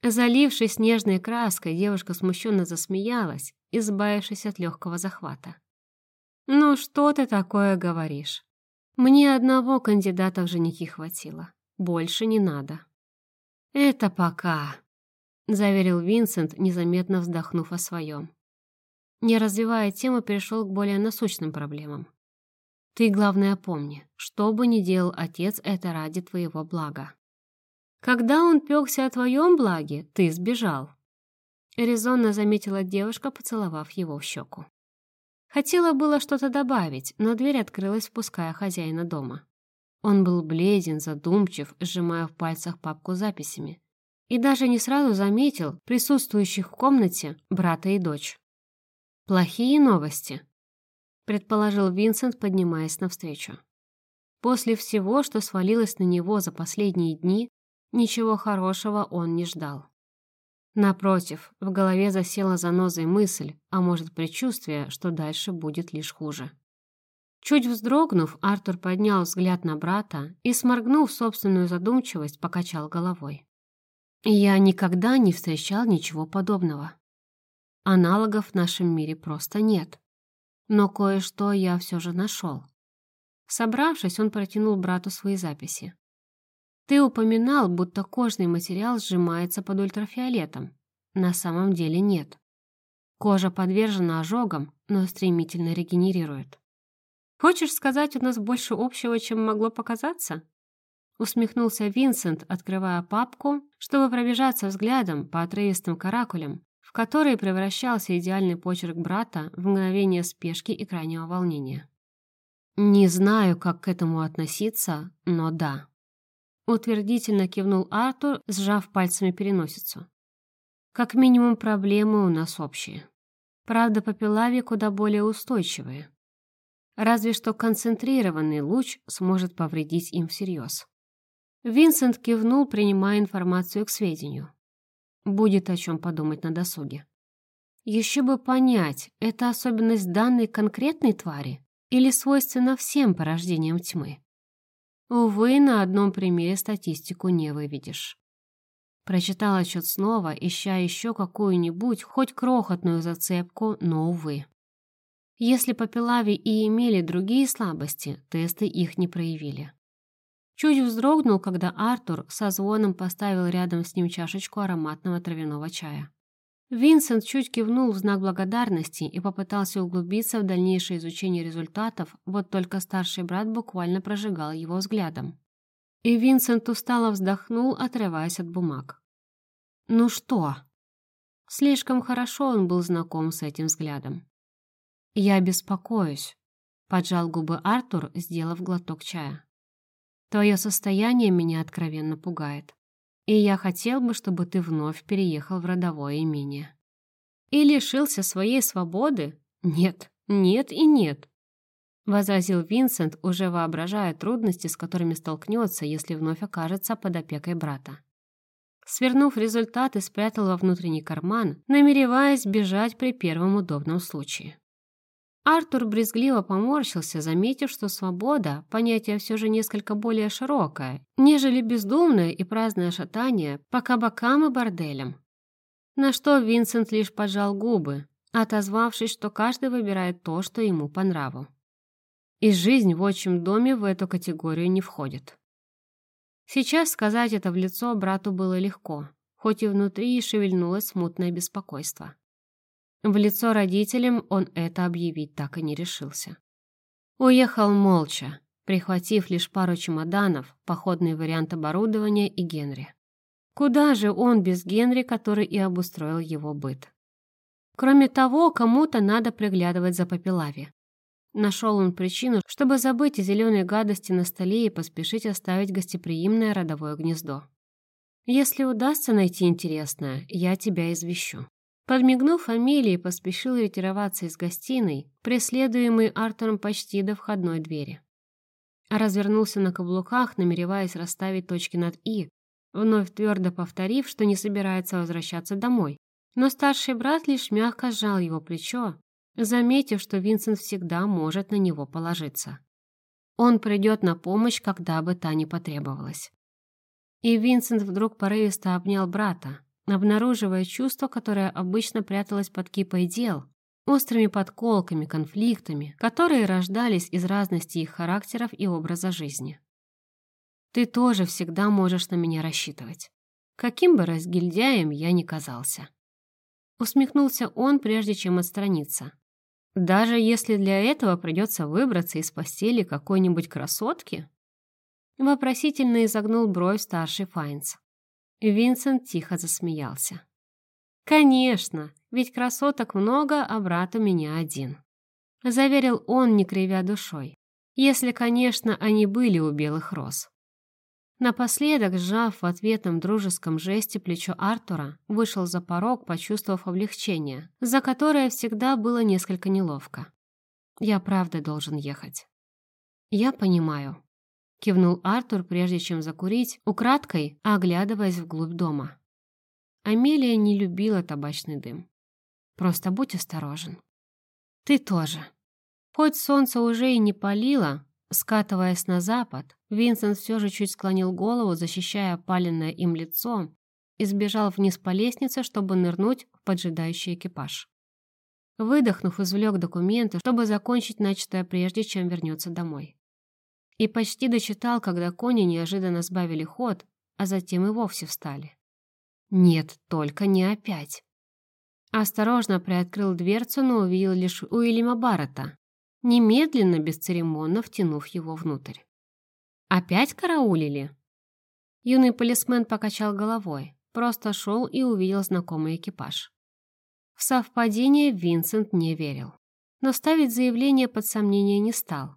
Залившись нежной краской, девушка смущенно засмеялась, избавившись от легкого захвата. «Ну что ты такое говоришь? Мне одного кандидата в женихи хватило. Больше не надо». «Это пока», — заверил Винсент, незаметно вздохнув о своем. Не развивая тему, перешел к более насущным проблемам. «Ты, главное, помни, что бы ни делал отец, это ради твоего блага. Когда он пекся о твоем благе, ты сбежал», — резонно заметила девушка, поцеловав его в щеку. Хотела было что-то добавить, но дверь открылась, впуская хозяина дома. Он был бледен, задумчив, сжимая в пальцах папку с записями, и даже не сразу заметил присутствующих в комнате брата и дочь. «Плохие новости», — предположил Винсент, поднимаясь навстречу. После всего, что свалилось на него за последние дни, ничего хорошего он не ждал. Напротив, в голове засела занозой мысль, а может предчувствие, что дальше будет лишь хуже. Чуть вздрогнув, Артур поднял взгляд на брата и, сморгнув собственную задумчивость, покачал головой. «Я никогда не встречал ничего подобного. Аналогов в нашем мире просто нет. Но кое-что я все же нашел. Собравшись, он протянул брату свои записи. «Ты упоминал, будто кожный материал сжимается под ультрафиолетом. На самом деле нет. Кожа подвержена ожогам, но стремительно регенерирует. Хочешь сказать, у нас больше общего, чем могло показаться?» Усмехнулся Винсент, открывая папку, чтобы пробежаться взглядом по отрывистым каракулям, в который превращался идеальный почерк брата в мгновение спешки и крайнего волнения. «Не знаю, как к этому относиться, но да». Утвердительно кивнул Артур, сжав пальцами переносицу. «Как минимум проблемы у нас общие. Правда, попелави куда более устойчивые. Разве что концентрированный луч сможет повредить им всерьез». Винсент кивнул, принимая информацию к сведению. Будет о чем подумать на досуге. Еще бы понять, это особенность данной конкретной твари или свойственна всем порождениям тьмы. Увы, на одном примере статистику не выведешь. Прочитал отчет снова, ища еще какую-нибудь, хоть крохотную зацепку, но, увы. Если по Пилаве и имели другие слабости, тесты их не проявили. Чуть вздрогнул, когда Артур со звоном поставил рядом с ним чашечку ароматного травяного чая. Винсент чуть кивнул в знак благодарности и попытался углубиться в дальнейшее изучение результатов, вот только старший брат буквально прожигал его взглядом. И Винсент устало вздохнул, отрываясь от бумаг. «Ну что?» Слишком хорошо он был знаком с этим взглядом. «Я беспокоюсь», — поджал губы Артур, сделав глоток чая. «Твое состояние меня откровенно пугает, и я хотел бы, чтобы ты вновь переехал в родовое имение». «И лишился своей свободы? Нет, нет и нет», — возразил Винсент, уже воображая трудности, с которыми столкнется, если вновь окажется под опекой брата. Свернув результаты, спрятал во внутренний карман, намереваясь бежать при первом удобном случае. Артур брезгливо поморщился, заметив, что свобода – понятие все же несколько более широкое, нежели бездумное и праздное шатание по кабакам и борделям. На что Винсент лишь поджал губы, отозвавшись, что каждый выбирает то, что ему по нраву. И жизнь в отчим доме в эту категорию не входит. Сейчас сказать это в лицо брату было легко, хоть и внутри шевельнулось смутное беспокойство. В лицо родителям он это объявить так и не решился. Уехал молча, прихватив лишь пару чемоданов, походный вариант оборудования и Генри. Куда же он без Генри, который и обустроил его быт? Кроме того, кому-то надо приглядывать за Попелави. Нашел он причину, чтобы забыть о зеленой гадости на столе и поспешить оставить гостеприимное родовое гнездо. «Если удастся найти интересное, я тебя извещу». Подмигнув Амелии, поспешил ретироваться из гостиной, преследуемый Артуром почти до входной двери. Развернулся на каблуках, намереваясь расставить точки над «и», вновь твердо повторив, что не собирается возвращаться домой. Но старший брат лишь мягко сжал его плечо, заметив, что Винсент всегда может на него положиться. Он придет на помощь, когда бы та ни потребовалась. И Винсент вдруг порывисто обнял брата, обнаруживая чувство, которое обычно пряталось под кипой дел, острыми подколками, конфликтами, которые рождались из разности их характеров и образа жизни. Ты тоже всегда можешь на меня рассчитывать. Каким бы разгильдяем я ни казался. Усмехнулся он, прежде чем отстраниться. Даже если для этого придется выбраться из постели какой-нибудь красотки? Вопросительно изогнул бровь старший Файнс. Винсент тихо засмеялся. «Конечно, ведь красоток много, а брат у меня один», — заверил он, не кривя душой. Если, конечно, они были у белых роз. Напоследок, сжав в ответном дружеском жесте плечо Артура, вышел за порог, почувствовав облегчение, за которое всегда было несколько неловко. «Я правда должен ехать». «Я понимаю», кивнул Артур, прежде чем закурить, украдкой оглядываясь вглубь дома. Амелия не любила табачный дым. Просто будь осторожен. Ты тоже. Хоть солнце уже и не палило, скатываясь на запад, Винсент все же чуть склонил голову, защищая опаленное им лицо, и сбежал вниз по лестнице, чтобы нырнуть в поджидающий экипаж. Выдохнув, извлек документы, чтобы закончить начатое прежде, чем вернется домой. И почти дочитал, когда кони неожиданно сбавили ход, а затем и вовсе встали. Нет, только не опять. Осторожно приоткрыл дверцу, но увидел лишь Уильяма Баррета, немедленно, бесцеремонно втянув его внутрь. «Опять караулили?» Юный полисмен покачал головой, просто шел и увидел знакомый экипаж. В совпадение Винсент не верил, но ставить заявление под сомнение не стал.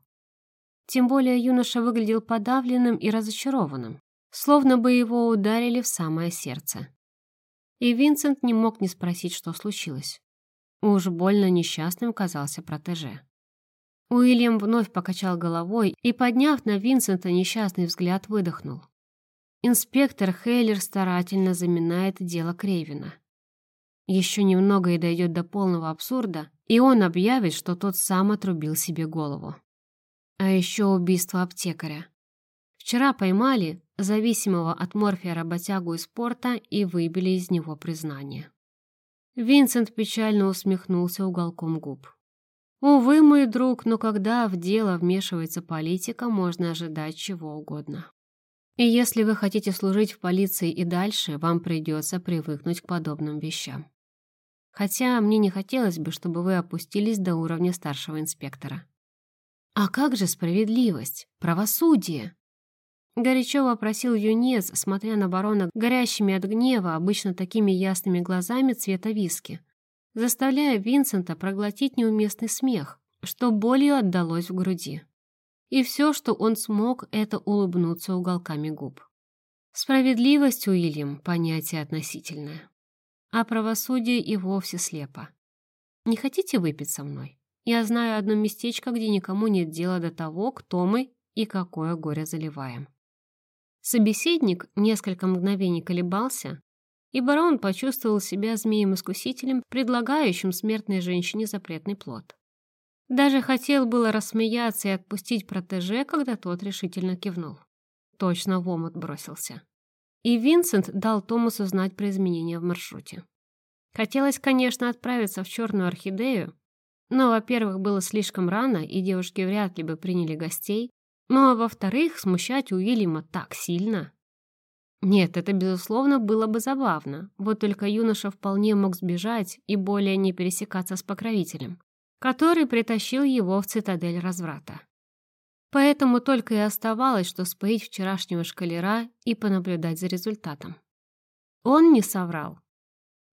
Тем более юноша выглядел подавленным и разочарованным, словно бы его ударили в самое сердце. И Винсент не мог не спросить, что случилось. Уж больно несчастным казался протеже. Уильям вновь покачал головой и, подняв на Винсента несчастный взгляд, выдохнул. Инспектор Хейлер старательно заминает дело Крейвина. Еще немного и дойдет до полного абсурда, и он объявит, что тот сам отрубил себе голову. А еще убийство аптекаря. Вчера поймали зависимого от морфия работягу из порта и выбили из него признание. Винсент печально усмехнулся уголком губ. Увы, мой друг, но когда в дело вмешивается политика, можно ожидать чего угодно. И если вы хотите служить в полиции и дальше, вам придется привыкнуть к подобным вещам. Хотя мне не хотелось бы, чтобы вы опустились до уровня старшего инспектора. А как же справедливость, правосудие? Горячо вопросил юнец, смотря на барона горящими от гнева, обычно такими ясными глазами цвета виски, заставляя Винсента проглотить неуместный смех, что болью отдалось в груди. И все, что он смог, это улыбнуться уголками губ. Справедливость, Уильям, понятие относительное. А правосудие и вовсе слепо. Не хотите выпить со мной? Я знаю одно местечко, где никому нет дела до того, кто мы и какое горе заливаем. Собеседник несколько мгновений колебался, и барон почувствовал себя змеем-искусителем, предлагающим смертной женщине запретный плод. Даже хотел было рассмеяться и отпустить протеже, когда тот решительно кивнул точно в омут бросился. И Винсент дал Томасу знать про изменения в маршруте. Хотелось, конечно, отправиться в Черную Орхидею, но, во-первых, было слишком рано, и девушки вряд ли бы приняли гостей, ну а во-вторых, смущать Уильяма так сильно. Нет, это, безусловно, было бы забавно, вот только юноша вполне мог сбежать и более не пересекаться с покровителем, который притащил его в цитадель разврата. Поэтому только и оставалось, что споить вчерашнего шкалера и понаблюдать за результатом. Он не соврал.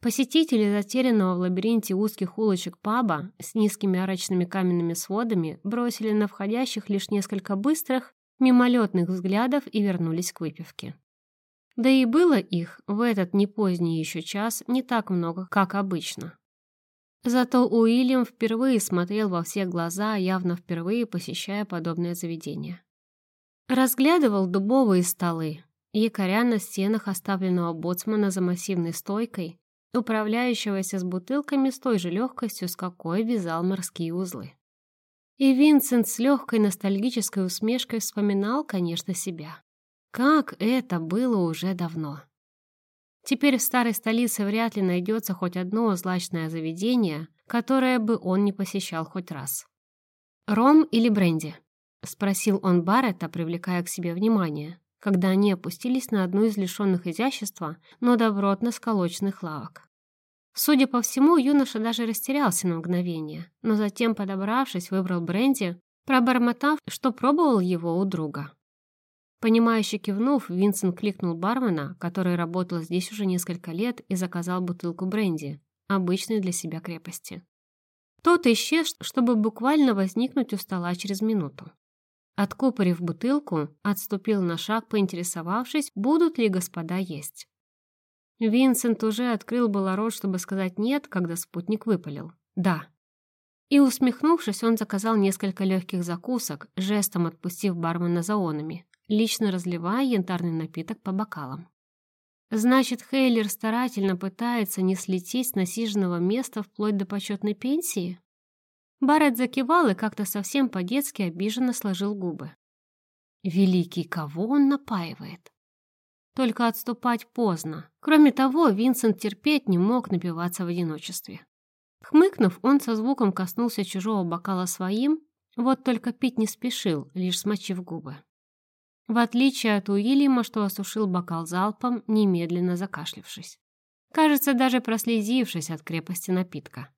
Посетители затерянного в лабиринте узких улочек паба с низкими арочными каменными сводами бросили на входящих лишь несколько быстрых, мимолетных взглядов и вернулись к выпивке. Да и было их в этот не поздний еще час не так много, как обычно. Зато Уильям впервые смотрел во все глаза, явно впервые посещая подобное заведение. Разглядывал дубовые столы, якоря на стенах оставленного боцмана за массивной стойкой, управляющегося с бутылками с той же легкостью, с какой вязал морские узлы. И Винсент с легкой ностальгической усмешкой вспоминал, конечно, себя. Как это было уже давно. Теперь в старой столице вряд ли найдется хоть одно злачное заведение, которое бы он не посещал хоть раз. «Ром или бренди?» — спросил он Баррета, привлекая к себе внимание, когда они опустились на одну из лишенных изящества, но добротно сколоченных лавок. Судя по всему, юноша даже растерялся на мгновение, но затем, подобравшись, выбрал бренди, пробормотав, что пробовал его у друга. Понимающе кивнув, Винсент кликнул бармена, который работал здесь уже несколько лет, и заказал бутылку бренди, обычной для себя крепости. Тот исчез, чтобы буквально возникнуть у стола через минуту. Откупорив бутылку, отступил на шаг, поинтересовавшись, будут ли господа есть. Винсент уже открыл было рот, чтобы сказать «нет», когда спутник выпалил. «Да». И, усмехнувшись, он заказал несколько легких закусок, жестом отпустив бармена за онами, лично разливая янтарный напиток по бокалам. Значит, Хейлер старательно пытается не слететь с насиженного места вплоть до почетной пенсии? Барретт закивал и как-то совсем по-детски обиженно сложил губы. Великий, кого он напаивает? Только отступать поздно. Кроме того, Винсент терпеть не мог напиваться в одиночестве. Хмыкнув, он со звуком коснулся чужого бокала своим, вот только пить не спешил, лишь смочив губы. В отличие от Уильяма, что осушил бокал залпом, немедленно закашлившись. Кажется, даже прослезившись от крепости напитка.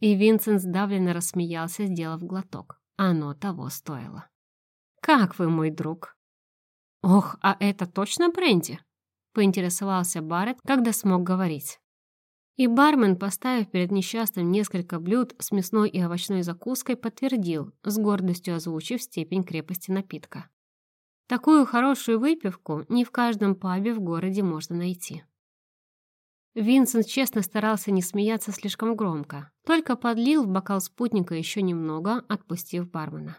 И Винсент сдавленно рассмеялся, сделав глоток. Оно того стоило. «Как вы, мой друг?» «Ох, а это точно бренди?» поинтересовался Барретт, когда смог говорить. И бармен, поставив перед несчастным несколько блюд с мясной и овощной закуской, подтвердил, с гордостью озвучив степень крепости напитка. Такую хорошую выпивку не в каждом пабе в городе можно найти. Винсент честно старался не смеяться слишком громко, только подлил в бокал спутника еще немного, отпустив бармена.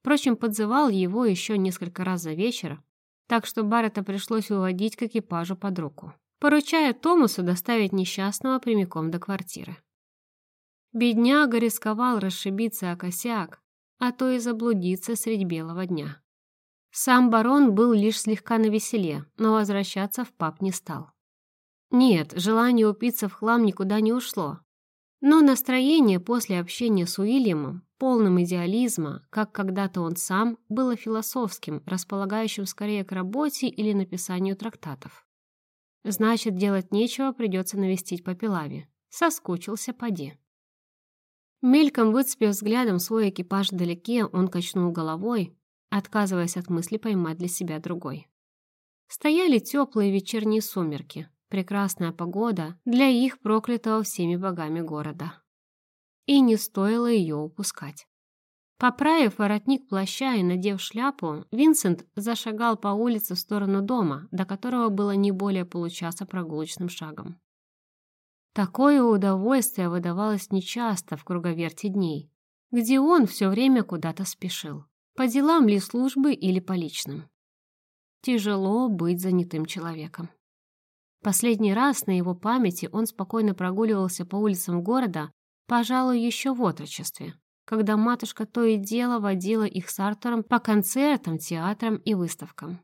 Впрочем, подзывал его еще несколько раз за вечер, так что Баррета пришлось уводить к экипажу под руку, поручая Томасу доставить несчастного прямиком до квартиры. Бедняга рисковал расшибиться о косяк, а то и заблудиться средь белого дня. Сам барон был лишь слегка навеселе, но возвращаться в паб не стал. Нет, желание упиться в хлам никуда не ушло. Но настроение после общения с Уильямом, полным идеализма, как когда-то он сам, было философским, располагающим скорее к работе или написанию трактатов. Значит, делать нечего, придется навестить Папилави. Соскучился поди. Мельком выцепив взглядом свой экипаж вдалеке, он качнул головой, отказываясь от мысли поймать для себя другой. Стояли теплые вечерние сумерки, прекрасная погода для их проклятого всеми богами города. И не стоило ее упускать. Поправив воротник плаща и надев шляпу, Винсент зашагал по улице в сторону дома, до которого было не более получаса прогулочным шагом. Такое удовольствие выдавалось нечасто в круговерте дней, где он все время куда-то спешил, по делам ли службы или по личным. Тяжело быть занятым человеком. Последний раз на его памяти он спокойно прогуливался по улицам города, пожалуй, еще в отрочестве, когда матушка то и дело водила их с Артуром по концертам, театрам и выставкам.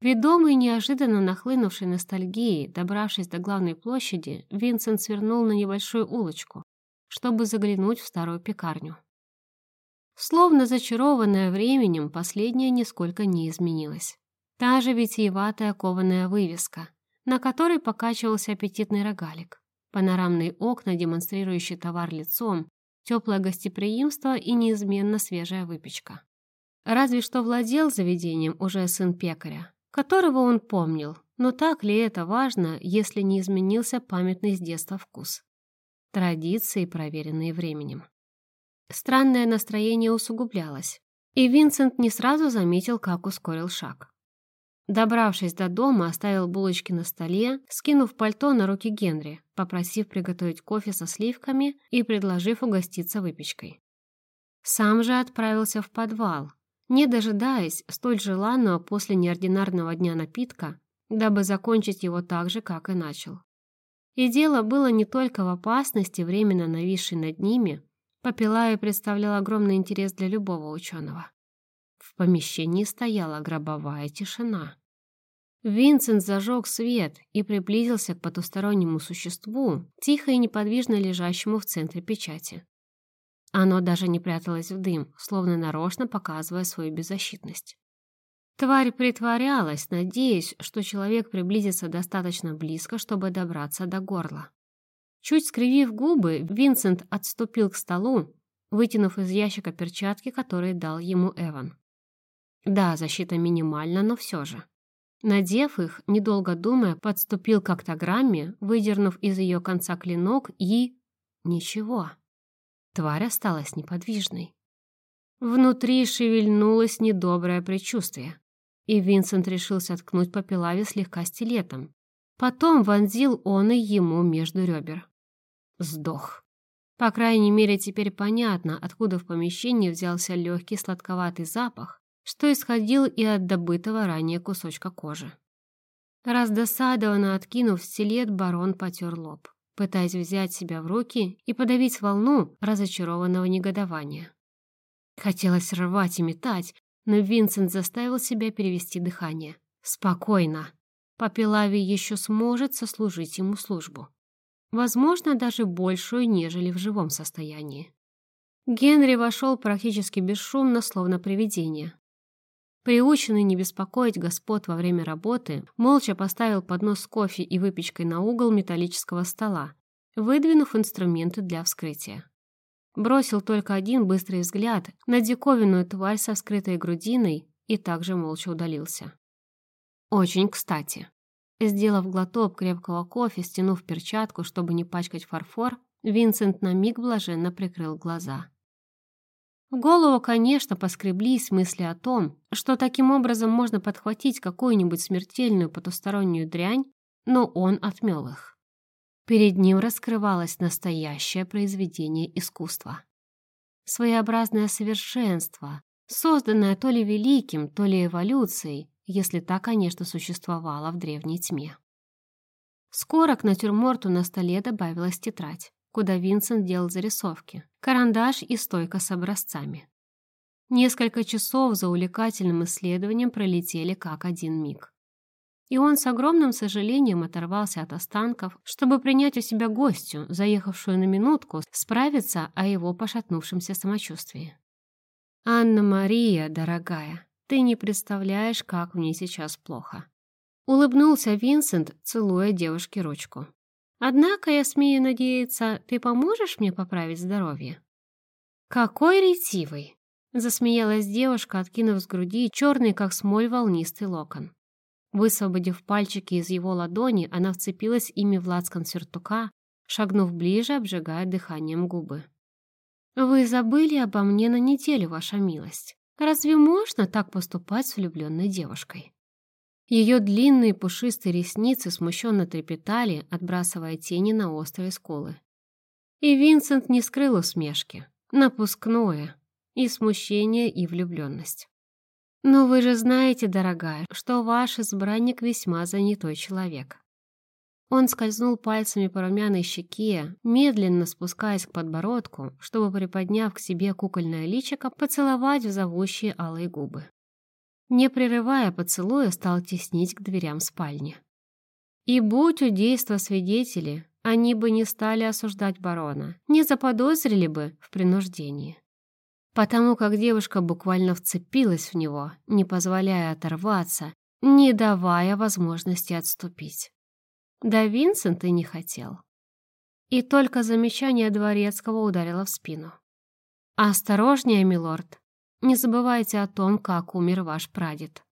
Ведомый неожиданно нахлынувшей ностальгией, добравшись до главной площади, Винсент свернул на небольшую улочку, чтобы заглянуть в старую пекарню. Словно зачарованная временем, последняя нисколько не изменилась. Та же витиеватая кованая вывеска, на которой покачивался аппетитный рогалик, панорамные окна, демонстрирующие товар лицом, теплое гостеприимство и неизменно свежая выпечка. Разве что владел заведением уже сын пекаря, которого он помнил, но так ли это важно, если не изменился памятный с детства вкус? Традиции, проверенные временем. Странное настроение усугублялось, и Винсент не сразу заметил, как ускорил шаг. Добравшись до дома, оставил булочки на столе, скинув пальто на руки Генри, попросив приготовить кофе со сливками и предложив угоститься выпечкой. Сам же отправился в подвал, не дожидаясь столь желанного после неординарного дня напитка, дабы закончить его так же, как и начал. И дело было не только в опасности, временно нависшей над ними, Попилая представлял огромный интерес для любого ученого. В помещении стояла гробовая тишина. Винсент зажег свет и приблизился к потустороннему существу, тихо и неподвижно лежащему в центре печати. Оно даже не пряталось в дым, словно нарочно показывая свою беззащитность. Тварь притворялась, надеясь, что человек приблизится достаточно близко, чтобы добраться до горла. Чуть скривив губы, Винсент отступил к столу, вытянув из ящика перчатки, которые дал ему Эван. Да, защита минимальна, но все же. Надев их, недолго думая, подступил к октограмме, выдернув из ее конца клинок и... Ничего. Тварь осталась неподвижной. Внутри шевельнулось недоброе предчувствие, и Винсент решился ткнуть по пилаве слегка стилетом. Потом вонзил он и ему между ребер. Сдох. По крайней мере, теперь понятно, откуда в помещении взялся легкий сладковатый запах, что исходил и от добытого ранее кусочка кожи. Раздосадованно откинув стилет, барон потер лоб пытаясь взять себя в руки и подавить волну разочарованного негодования. Хотелось рвать и метать, но Винсент заставил себя перевести дыхание. Спокойно. Попелави еще сможет сослужить ему службу. Возможно, даже большую, нежели в живом состоянии. Генри вошел практически бесшумно, словно привидение. Приученный не беспокоить господ во время работы, молча поставил поднос с кофе и выпечкой на угол металлического стола, выдвинув инструменты для вскрытия. Бросил только один быстрый взгляд на диковинную тварь со вскрытой грудиной и также молча удалился. Очень кстати. Сделав глоток крепкого кофе, стянув перчатку, чтобы не пачкать фарфор, Винсент на миг блаженно прикрыл глаза. В голову, конечно, поскреблись мысли о том, что таким образом можно подхватить какую-нибудь смертельную потустороннюю дрянь, но он отмел их. Перед ним раскрывалось настоящее произведение искусства. Своеобразное совершенство, созданное то ли великим, то ли эволюцией, если та, конечно, существовала в древней тьме. Скоро к натюрморту на столе добавилась тетрадь куда Винсент делал зарисовки, карандаш и стойка с образцами. Несколько часов за увлекательным исследованием пролетели как один миг. И он с огромным сожалением оторвался от останков, чтобы принять у себя гостью, заехавшую на минутку, справиться о его пошатнувшемся самочувствии. «Анна-Мария, дорогая, ты не представляешь, как мне сейчас плохо». Улыбнулся Винсент, целуя девушке ручку. Однако, я смею надеяться, ты поможешь мне поправить здоровье?» «Какой ретивый!» — засмеялась девушка, откинув с груди черный, как смоль, волнистый локон. Высвободив пальчики из его ладони, она вцепилась ими в лацкан сюртука, шагнув ближе, обжигая дыханием губы. «Вы забыли обо мне на неделю, ваша милость. Разве можно так поступать с влюбленной девушкой?» Ее длинные пушистые ресницы смущенно трепетали, отбрасывая тени на острые скулы. И Винсент не скрыл усмешки, напускное, и смущение, и влюбленность. «Но вы же знаете, дорогая, что ваш избранник весьма занятой человек». Он скользнул пальцами по румяной щеке, медленно спускаясь к подбородку, чтобы, приподняв к себе кукольное личико, поцеловать в зовущие алые губы. Не прерывая поцелуя, стал теснить к дверям спальни. И будь у действа свидетели, они бы не стали осуждать барона, не заподозрили бы в принуждении потому как девушка буквально вцепилась в него, не позволяя оторваться, не давая возможности отступить. Да Винсент и не хотел. И только замечание дворецкого ударило в спину. «Осторожнее, милорд, не забывайте о том, как умер ваш прадед».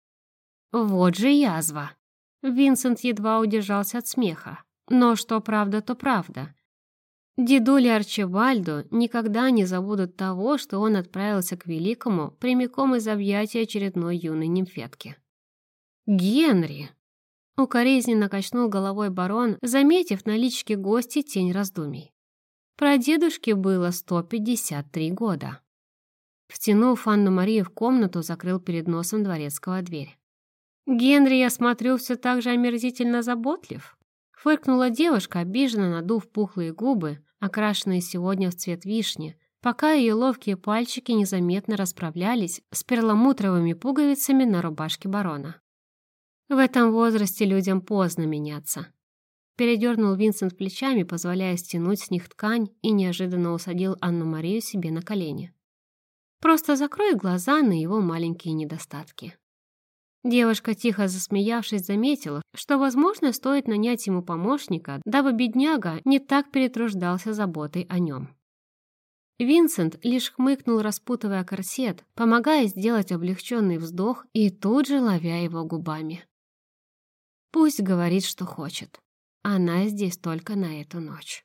«Вот же язва!» Винсент едва удержался от смеха. Но что правда, то правда. Дедули Арчибальдо никогда не забудут того, что он отправился к Великому прямиком из объятия очередной юной нимфетки. «Генри!» — укоризненно качнул головой барон, заметив на личке гости тень раздумий. Про дедушке было 153 года. Втянув Анну-Марию в комнату, закрыл перед носом дворецкого дверь. «Генри, я смотрю, все так же омерзительно заботлив», — фыркнула девушка, обиженно надув пухлые губы, окрашенные сегодня в цвет вишни, пока ее ловкие пальчики незаметно расправлялись с перламутровыми пуговицами на рубашке барона. В этом возрасте людям поздно меняться. Передернул Винсент плечами, позволяя стянуть с них ткань, и неожиданно усадил Анну-Марию себе на колени. «Просто закрой глаза на его маленькие недостатки». Девушка, тихо засмеявшись, заметила, что, возможно, стоит нанять ему помощника, дабы бедняга не так перетруждался заботой о нем. Винсент лишь хмыкнул, распутывая корсет, помогая сделать облегченный вздох и тут же ловя его губами. Пусть говорит, что хочет. Она здесь только на эту ночь.